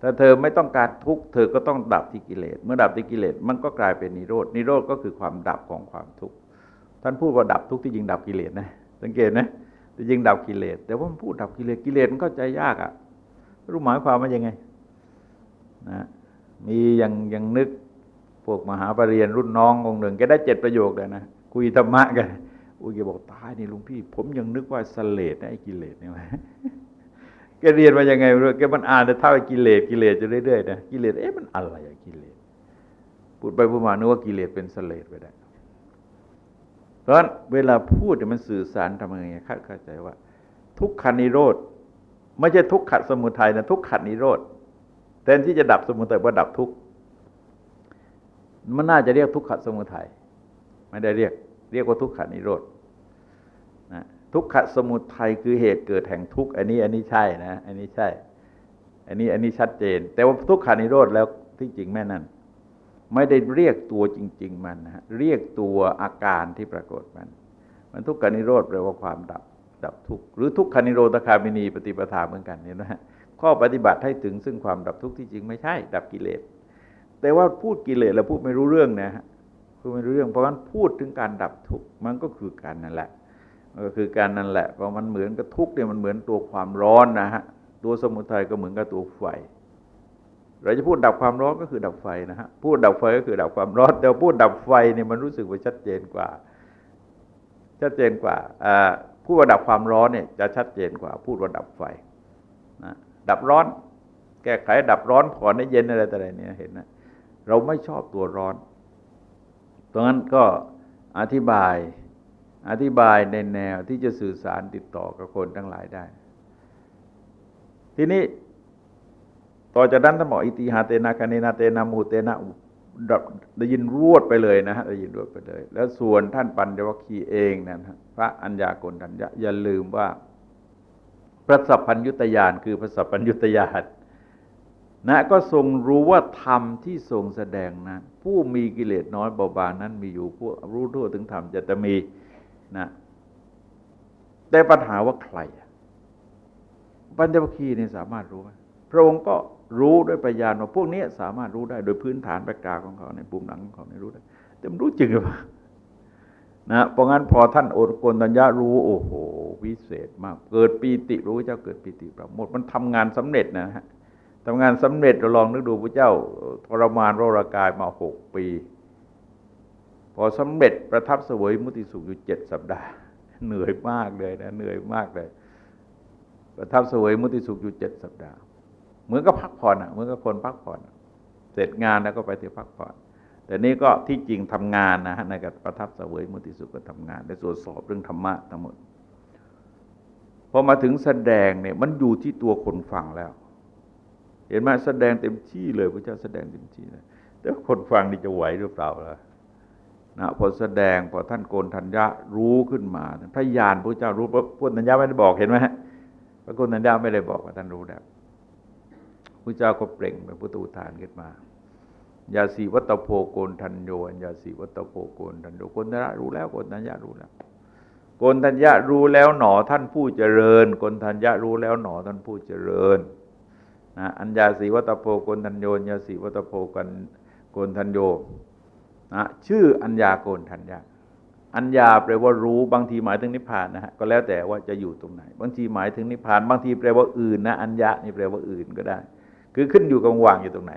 Speaker 1: ถ้าเธอไม่ต้องการทุกข์เธอก็ต้องดับที่กิเลส เมื่อดับที่กิเลสมันก็กลายเป็นนิโรธนิโรธก็คือความดับของความทุกข์ ท่านพูดว่าดับทุกข์ที่จริงดับกิเลสนะสังเกตนะที่จริงดับกิเลสแต่ว่ามันพูดดับกิเลสกิเลสมันเข้าใจยากอะ่ะรู้หมายความว่ายังไงนะมียังยังนึกพวกมหาเปรียญรุ่นน้ององค์หนึ่งแกได้เจ็ดประโยคเลยนะคุยธรรมะกันอุ้ยแกบอกตายนี่หลวงพี่ ผมยังนึกว่าสเลดไอ้กิเลสเนี่ยแกเรียนมายังไงรู้แกมันอ่านแต่เท่ากิเลสกิเลสจะเรื่อยๆนะกิเลสเอ๊ะมันอะไรอะกิเลสพูดไปพูดมานึกว่ากิเลสเป็นสเลดไปได้ เพราะเวลาพูดมันสื่อสารทำยังไงเข้าใจว่า ทุกขานิโรธไม่ใช่ทุกขัดสมุทัยนะทุกขัดนิโรธแทนที่จะดับสมุทัยว่าดับทุกมันน่าจะเรียกทุกขสมุทัยไม่ได้เรียก เรียกว่าทุกขานิโรธนะทุกขสมุทัยคือเหตุเกิดแห่งทุกข์อันนี้อันนี้ใช่นะ อันนี้ใช่ อันนี้อันนี้ชัดเจน แต่ว่าทุกขานิโรธแล้วที่จริงแม่นั่น ไม่ได้เรียกตัวจริง ๆ มันนะเรียกตัวอาการที่ปรากฏมัน มันทุกขานิโรธแปลว่าความดับดับทุกข์หรือทุกขานิโรธคามินีปฏิปทาเหมือนกันเห็นไหมข้อปฏิบัติให้ถึงซึ่งความดับทุกข์ที่จริงไม่ใช่ ดับกิเลส แต่ว่าพูดกิเลสแล้วพูดไม่รู้เรื่องนะฮะพูดไม่รู้เรื่องเพราะงั้นพูดถึงการดับทุกข์มันก็คือการนั่นแหละมันก็คือการนั่นแหละเพราะมันเหมือนกับทุกข์เนี่ยมันเหมือนตัวความร้อนนะฮะตัวสมุทัยก็เหมือนกับตัวไฟ เราจะพูดดับความร้อนก็คือดับไฟนะฮะพูดดับไฟก็คือดับความร้อนแต่พูดดับไฟเนี่ยมันรู้สึกว่าชัดเจนกว่า ชัดเจนกว่าพูดว่าดับความร้อนเนี่ยจะชัดเจนกว่า พูดว่าดับไฟนะดับร้อน แก้ไขดับร้อนผ่อนให้เย็นอะไรต่ออะไรเนี่ยเห็นนะเราไม่ชอบตัวร้อนตรงนั้นก็อธิบายอธิบายในแนวที่จะสื่อสารติดต่อกับคนทั้งหลายได้ ทีนี้ ต่อจากนั้นท่านบอกอิติหาเตนะคเนนาเตนะมูเตนะได้ยินรวดไปเลยนะฮะได้ยินรวดไปเลย แล้วส่วนท่านปัญญวัคคีเองนะพระอัญญากนัญญะอย่าลืมว่าพระสัพพัญยุตยานคือพระสัพพัญยุตยานนะก็ทรงรู้ว่าธรรมที่ทรงแสดงนั้น ผู้มีกิเลสน้อยเบาบางนั้นมีอยู่ผู้รู้ทั่วถึงธรรมจะจะมีนะแต่ปัญหาว่าใครปัญญวคีนี่สามารถรู้ไหมพระองค์ก็ รู้ด้วยปัญญาว่าพวกนี้สามารถรู้ได้โดยพื้นฐานประกาของเขาในปุ่มหลังของเขาในรู้ได้แต่มันรู้จริงหรือเปล่านะเพราะงั้นพอท่านโอรกนตัญญารู้โอ้โหวิเศษมาก เกิดปีติรู้เจ้าเกิดปีติประโมทมันทำงานสำเร็จนะฮะทำงานสำเร็จเราลองนึกดูพระเจ้าทรมานโรรากายมาหกปี พอสำเร็จประทับสวยมุติสุขอยู่เจ็ดสัปดาห์ เหนื่อยมากเลยนะเหนื่อยมากเลย ประทับสวยมุติสุขอยู่เจ็ดสัปดาห์ เหมือนกับพักผ่อนอะเหมือนกับคนพักผ่อน เสร็จงานแล้วก็ไปที่พักผ่อน แต่นี้ก็ที่จริงทำงานนะฮะในกับประทับเสวยมุติสุขก็ทำงานได้ตรวจสอบเรื่องธรรมะทั้งหมดพอมาถึงแสดงเนี่ยมันอยู่ที่ตัวคนฟังแล้ว เห็นไหมแสดงเต็มที่เลยพระเจ้าแสดงเต็มที่เลยแต่คนฟังนี่จะไหวหรือเปล่าล่ะนะพอแสดงพอท่านโกนทัญญะรู้ขึ้นมาพระญาณพระเจ้ารู้พระพุทธัญญาไม่ได้บอกเห็นไหมพระโกนทัญญาไม่ได้บอกว่าท่านรู้แล้ว ระเจ้าก็เปล่งเป็นพุทธอุทานขึ้นมายาสีวัตโพโกนทัญโยยาสีวัตโพโกนทัญโยโกนทัญญารู้แล้วโกนทัญญารู้แล้วโกนทัญญารู้แล้วหนอท่านผู้เจริญโกนทัญญารู้แล้วหนอท่านผู้เจริญนะอัญญาสีวัตโพโกนทัญโยญญาสีวัตโพกันโกนทัญโยนะชื่ออัญญาโกนทัญญาอัญญาแปลว่ารู้บางทีหมายถึงนิพพานนะฮะก็แล้วแต่ว่าจะอยู่ตรงไหน บางทีหมายถึงนิพพาน บางทีแปลว่าอื่นนะอัญญานี่แปลว่าอื่นก็ได้ คือขึ้นอยู่กับวางอยู่ตรงไหน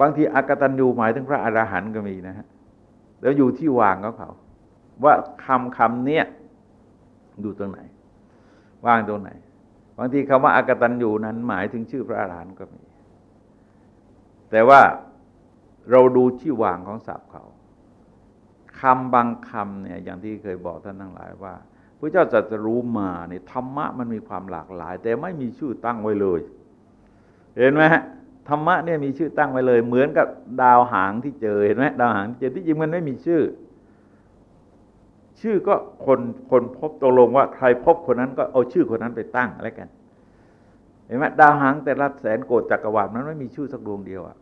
Speaker 1: บางทีอากตัญญูหมายถึงพระอรหันต์ก็มีนะฮะแล้วอยู่ที่วางของเขา ว่าคำคำเนี้ยอยู่ตรงไหนวางตรงไหน บางทีคำว่าอากตันยูนั้นหมายถึงชื่อพระอาหารหันต์ก็มี แต่ว่าเราดูที่วางของศัพท์เขาคำบางคำเนี่ยอย่างที่เคยบอกท่านทั้งหลายว่าพระเจ้าจะจะรู้มาเนี่ยธรรมะมันมีความหลากหลาย แต่ไม่มีชื่อตั้งไว้เลย เห็นไหมธรรมะเนี่ยมีชื่อตั้งไว้เลย เหมือนกับดาวหางที่เจอเห็นไหมดาวหางที่เจอที่จริงมันไม่มีชื่อ ชื่อก็คนคนพบตกลงว่าใครพบคนนั้นก็เอาชื่อคนนั้นไปตั้งอะไรกัน เห็นไหมดาวหางแต่ละแสนโกดจักรวาลนั้นไม่มีชื่อสักดวงเดียวอะ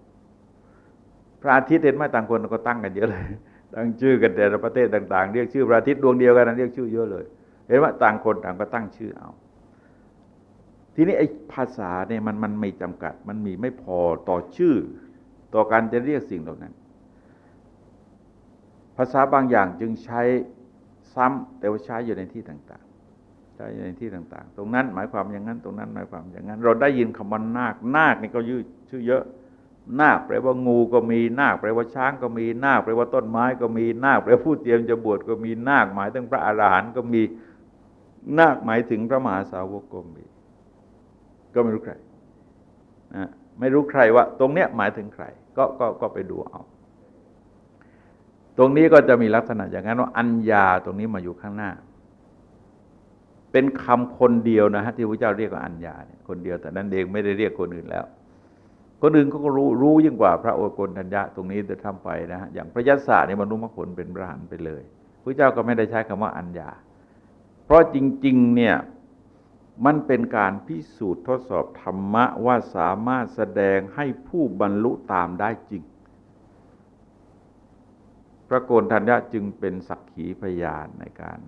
Speaker 1: พระอาทิตย์เห็นไหมต่างคนก็ตั้งกันเยอะเลยตั้งชื่อกันแต่ละประเทศต่าง ๆ เรียกชื่อพระอาทิตย์ดวงเดียวกันเรียกชื่อเยอะเลย เห็นว่าต่างคนต่างก็ตั้งชื่อเอา ทีนี้ไอ้ภาษาเนี่ยมันมันไม่จำกัด มันมีไม่พอต่อชื่อ ต่อการจะเรียกสิ่งเหล่านั้น ภาษาบางอย่างจึงใช้ซ้ำแต่ว่าใช้อยู่ในที่ต่างๆ ใช้อยู่ในที่ต่าง ๆ ตรงนั้นหมายความอย่างนั้น ตรงนั้นหมายความอย่างนั้น เราได้ยินคำว่านาค นาคนี่ก็ยืดชื่อเยอะนาคแปลว่างูก็มีนาคแปลว่าช้างก็มีนาคแปลว่าต้นไม้ก็มีนาคแปลว่าผู้เตรียมจะบวชก็มีนาคหมายถึงพระอรหันต์ก็มีนาคหมายถึงพระมหาสาวกก็มี ก็ไม่รู้ใครนะไม่รู้ใครว่า ตรงเนี้ยหมายถึงใคร ก็ก็ก็ไปดูเอา ตรงนี้ก็จะมีลักษณะอย่างนั้นว่าอัญญาตรงนี้มาอยู่ข้างหน้า เป็นคำคนเดียวนะฮะที่พระเจ้าเรียกว่าอัญญาเนี่ยคนเดียวแต่นั้นเองไม่ได้เรียกคนอื่นแล้ว คนอื่นก็รู้รู้ยิ่งกว่าพระโอกุทัญญะตรงนี้จะทำไปนะฮะอย่างพระยัสสะนี่บรรลุมรรคผลเป็นพระหันไปเลยพระเจ้าก็ไม่ได้ใช้คำว่าอัญญา เพราะจริง ๆ เนี่ย มันเป็นการพิสูจน์ทดสอบธรรมะว่าสามารถแสดงให้ผู้บรรลุตามได้จริง พระโกนทัญญะจึงเป็นสักขีพยานในการ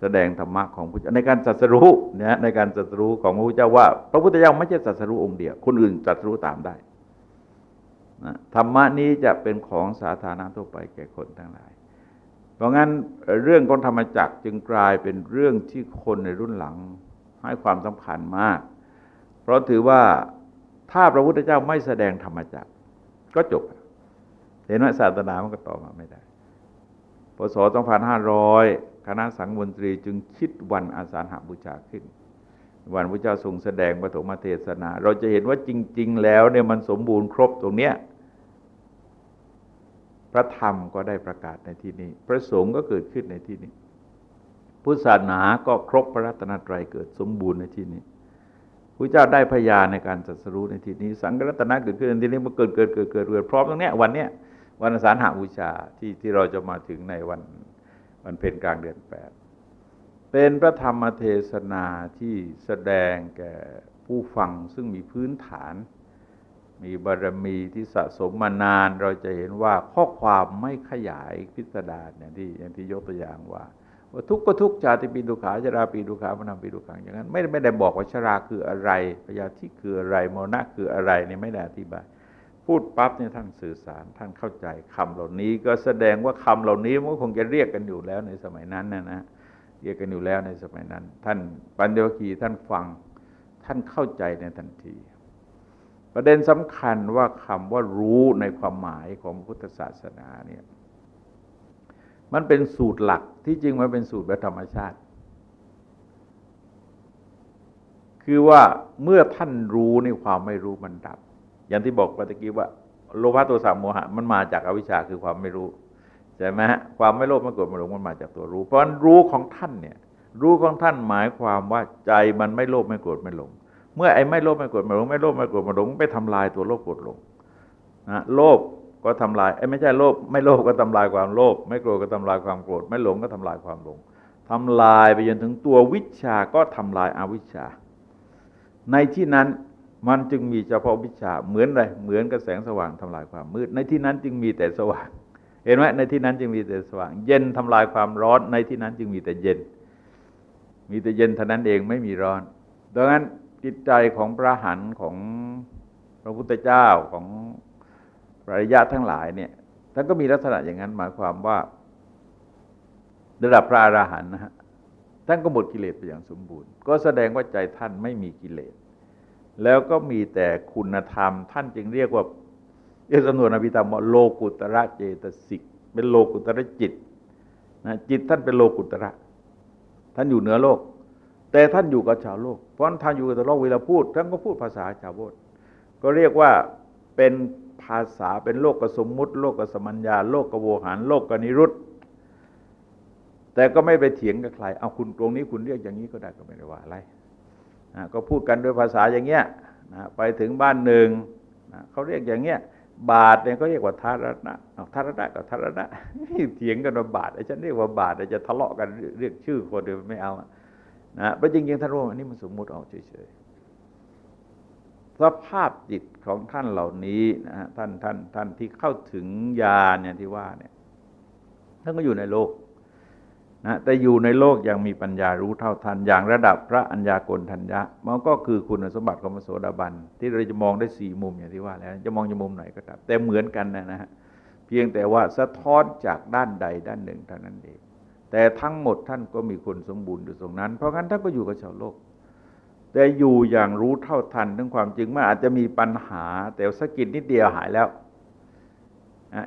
Speaker 1: แสดงธรรมะของพระเจ้าในการจัดสรู้เนี่ยในการจัดสรู้ของพระพุทธเจ้าว่า พระพุทธเจ้าไม่ใช่จัดสรู้องค์เดียว คนอื่นจัดสรู้ตามได้นะธรรมะนี้จะเป็นของสาธารณะทั่วไปแก่คนทั้งหลาย เพราะงั้นเรื่องของธรรมจักจึงกลายเป็นเรื่องที่คนในรุ่นหลัง ให้ความสำคัญมาก เพราะถือว่าถ้าพระพุทธเจ้าไม่แสดงธรรมจักรก็จบ เห็นว่าศาสนามันก็ต่อมาไม่ได้พศ 2500 คณะสังมนตรีจึงคิดวันอาสาฬหบูชาขึ้น วันพระเจ้าทรงแสดงปฐมเทศนา เราจะเห็นว่าจริง ๆ แล้วเนี่ยมันสมบูรณ์ครบตรงเนี้ยพระธรรมก็ได้ประกาศในที่นี้ พระสงฆ์ก็เกิดขึ้นในที่นี้ พุทธศาสนาก็ครบพระรัตนตรัยเกิดสมบูรณ์ในที่นี้พระเจ้าได้พยาในการจัดสรู้ในที่นี้ สังฆรัตนะเกิดขึ้นในที่นี้มันเกิดเกิดเกิดเกิดเกิดพร้อมตรงเนี้ยวันเนี้ยวันสาฬหบูชาที่ที่เราจะมาถึงในวันมันเป็นกลางเดือนแปดเป็นพระธรรมเทศนาที่แสดงแก่ผู้ฟังซึ่งมีพื้นฐาน มีบารมีที่สะสมมานานเราจะเห็นว่าข้อความไม่ขยายพิสดารอย่างที่อย่างที่ยกตัวอย่างว่า ว่าทุกข์ก็ทุกข์ชาติปีดุขาชราปีดุขามนำปีดุขังอย่างนั้น ไม่ไม่ได้บอกว่าชราคืออะไรพยาธิคืออะไรมรณะคืออะไรนี่ไม่ได้อธิบาย พูดปั๊บเนี่ยท่านสื่อสารท่านเข้าใจคำเหล่านี้ ก็แสดงว่าคำเหล่านี้มันคงจะเรียกกันอยู่แล้วในสมัยนั้นนะนะเรียกกันอยู่แล้วในสมัยนั้น ท่านปัญญวคีท่านฟังท่านเข้าใจในทันที ประเด็นสำคัญว่าคำว่ารู้ในความหมายของพุทธศาสนาเนี่ย มันเป็นสูตรหลักที่จริงมันเป็นสูตรแบบธรรมชาติ คือว่าเมื่อท่านรู้ในความไม่รู้มันดับ อย่างที่บอกเมื่อกี้ว่า โลภะโทสะโมหะมันมาจากอวิชชาคือความไม่รู้ใช่ไหมฮะความไม่โลภไม่โกรธไม่หลงมันมาจากตัวรู้ เพราะนั้นรู้ของท่านเนี่ย รู้ของท่านหมายความว่าใจมันไม่โลภไม่โกรธไม่หลง เมื่อไอ้ไม่โลภไม่โกรธไม่หลงไม่โลภไม่โกรธไม่หลงไปทำลายตัวโลภโกรธหลงนะโลภ ก็ทำลายไอ้ไม่ใช่โลภไม่โลภก็ทำลายความโลภไม่โกรธก็ทำลายความโกรธ ไม่หลงก็ทำลายความหลงทำลายไปจนถึงตัววิชาก็ทำลายอาวิชชา ในที่นั้นมันจึงมีเฉพาะวิชาเหมือนอะไรเหมือนกับแสงสว่างทำลายความมืด ในที่นั้นจึงมีแต่สว่าง เห็นไหมในที่นั้นจึงมีแต่สว่าง เย็นทำลายความร้อน ในที่นั้นจึงมีแต่เย็น มีแต่เย็นเท่านั้นเองไม่มีร้อนดังนั้นจิตใจของพระหันของพระพุทธเจ้าของ พระยะทั้งหลายเนี่ยท่านก็มีลักษณะอย่างนั้นหมายความว่าระดับพระอราหันต์นะฮะท่านก็หมดกิเลสไปอย่างสมบูรณ์ ก็แสดงว่าใจท่านไม่มีกิเลส แล้วก็มีแต่คุณธรรม ท่านจึงเรียกว่าเอสนวนอภิธรรมว่าโลกุตระเจตสิก เป็นโลกุตระจิตนะจิตท่านเป็นโลกุตระ ท่านอยู่เหนือโลก แต่ท่านอยู่กับชาวโลก เพราะท่านอยู่กับโลกเวลาพูด ท่านก็พูดภาษาชาวโลกก็เรียกว่าเป็น ภาษาเป็นโลกกสมมุติ โลกกสมัญญา โลกกโวหาร โลกกนิรุตแต่ก็ไม่ไปเถียงกับใคร เอาคุณตรงนี้คุณเรียกอย่างนี้ก็ได้ก็ไม่ได้ว่าอะไรนะก็พูดกันด้วยภาษาอย่างเงี้ยนะไปถึงบ้านหนึ่งนะเขาเรียกอย่างเงี้ย บาทเนี่ยเขาเรียกว่าทารณะทารณะกับทารณะเถียงกันว่าบาทไอ้ฉันเรียกว่าบาทจะทะเลาะกันเรียกชื่อคนเดียวไม่เอานะเพราะจริงๆท่านรู้อันนี้มันสมมุติเอาเฉยๆ สภาพจิตของท่านเหล่านี้นะฮะท่านท่านท่านที่เข้าถึงญาณเนี่ยที่ว่าเนี่ยท่านก็อยู่ในโลกนะแต่อยู่ในโลกยังมีปัญญารู้เท่าทันอย่างระดับพระัญญากลทัญญะมันก็คือคุณสมบัติของพระโสดาบัน ที่เราจะมองได้สี่มุมอย่างที่ว่าแล้ว จะมองจะมุมไหนก็ตามแต่เหมือนกันนะฮะเพียงแต่ว่าสะท้อนจากด้านใดด้านหนึ่งเท่านั้นเองแต่ทั้งหมดท่านก็มีคนสมบูรณ์อยู่ตรงนั้น เพราะงั้นท่านก็อยู่กับชาวโลก แต่อยู่อย่างรู้เท่าทันทั้งความจริงมันอาจจะมีปัญหา แต่สกิดนิดเดียวหายแล้ว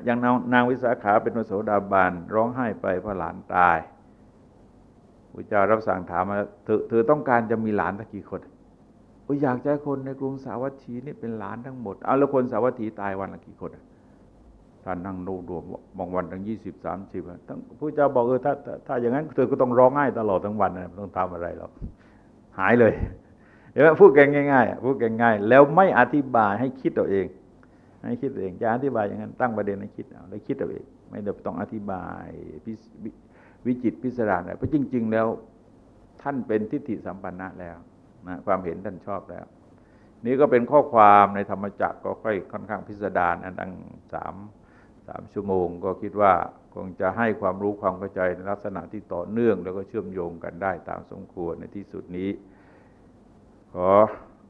Speaker 1: อย่างนางวิสาขาเป็นโสดาบันร้องไห้ไปเพราะหลานตายพระเจ้ารับสั่งถามมาเธอเธอต้องการจะมีหลานสักกี่คนอยากจะคนในกรุงสาวัตถีนี่เป็นหลานทั้งหมดเอาแล้วคนสาวัตถีตายวันละกี่คนท่านนั่งดูดวงบางวันทั้งยี่สิบสามสิบทั้งพระเจ้าบอกเออถ้าถ้าอย่างนั้นเธอก็ต้องร้องไห้ตลอดทั้งวันนะต้องทำอะไรหรอกหายเลย ห็นไหมพูดกันง่ายๆพูดกันง่ายแล้วไม่อธิบายให้คิดตัวเอง ให้คิดตัวเองจะอธิบายอย่างนั้นตั้งประเด็นให้คิดเอาแล้วคิดตัวเอง ไม่ต้องอธิบายวิจิตพิสดารอะไรเพราะจริง ๆ แล้ว ท่านเป็นทิฏฐิสัมปันนะแล้วนะความเห็นท่านชอบแล้ว นี่ก็เป็นข้อความในธรรมจักรก็ค่อยค่อนข้างพิสดารอันดังสามสามชั่วโมง ก็คิดว่าคงจะให้ความรู้ความเข้าใจในลักษณะที่ต่อเนื่อง แล้วก็เชื่อมโยงกันได้ตามสมควรในที่สุดนี้ ขอ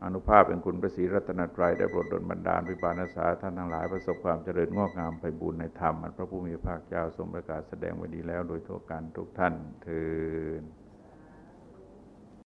Speaker 1: อนุภาพเป็นคุณพระศรีรัตนตรัยได้โปรดดลบันดาลวิปานาสาท่านทั้งหลายประสบความเจริญงอกงามไปบุญในธรรมอันพระผู้มีพระภาคเจ้าทรงประกาศแสดงไว้ดีแล้วโดยทั่วกันทุกท่านเทอ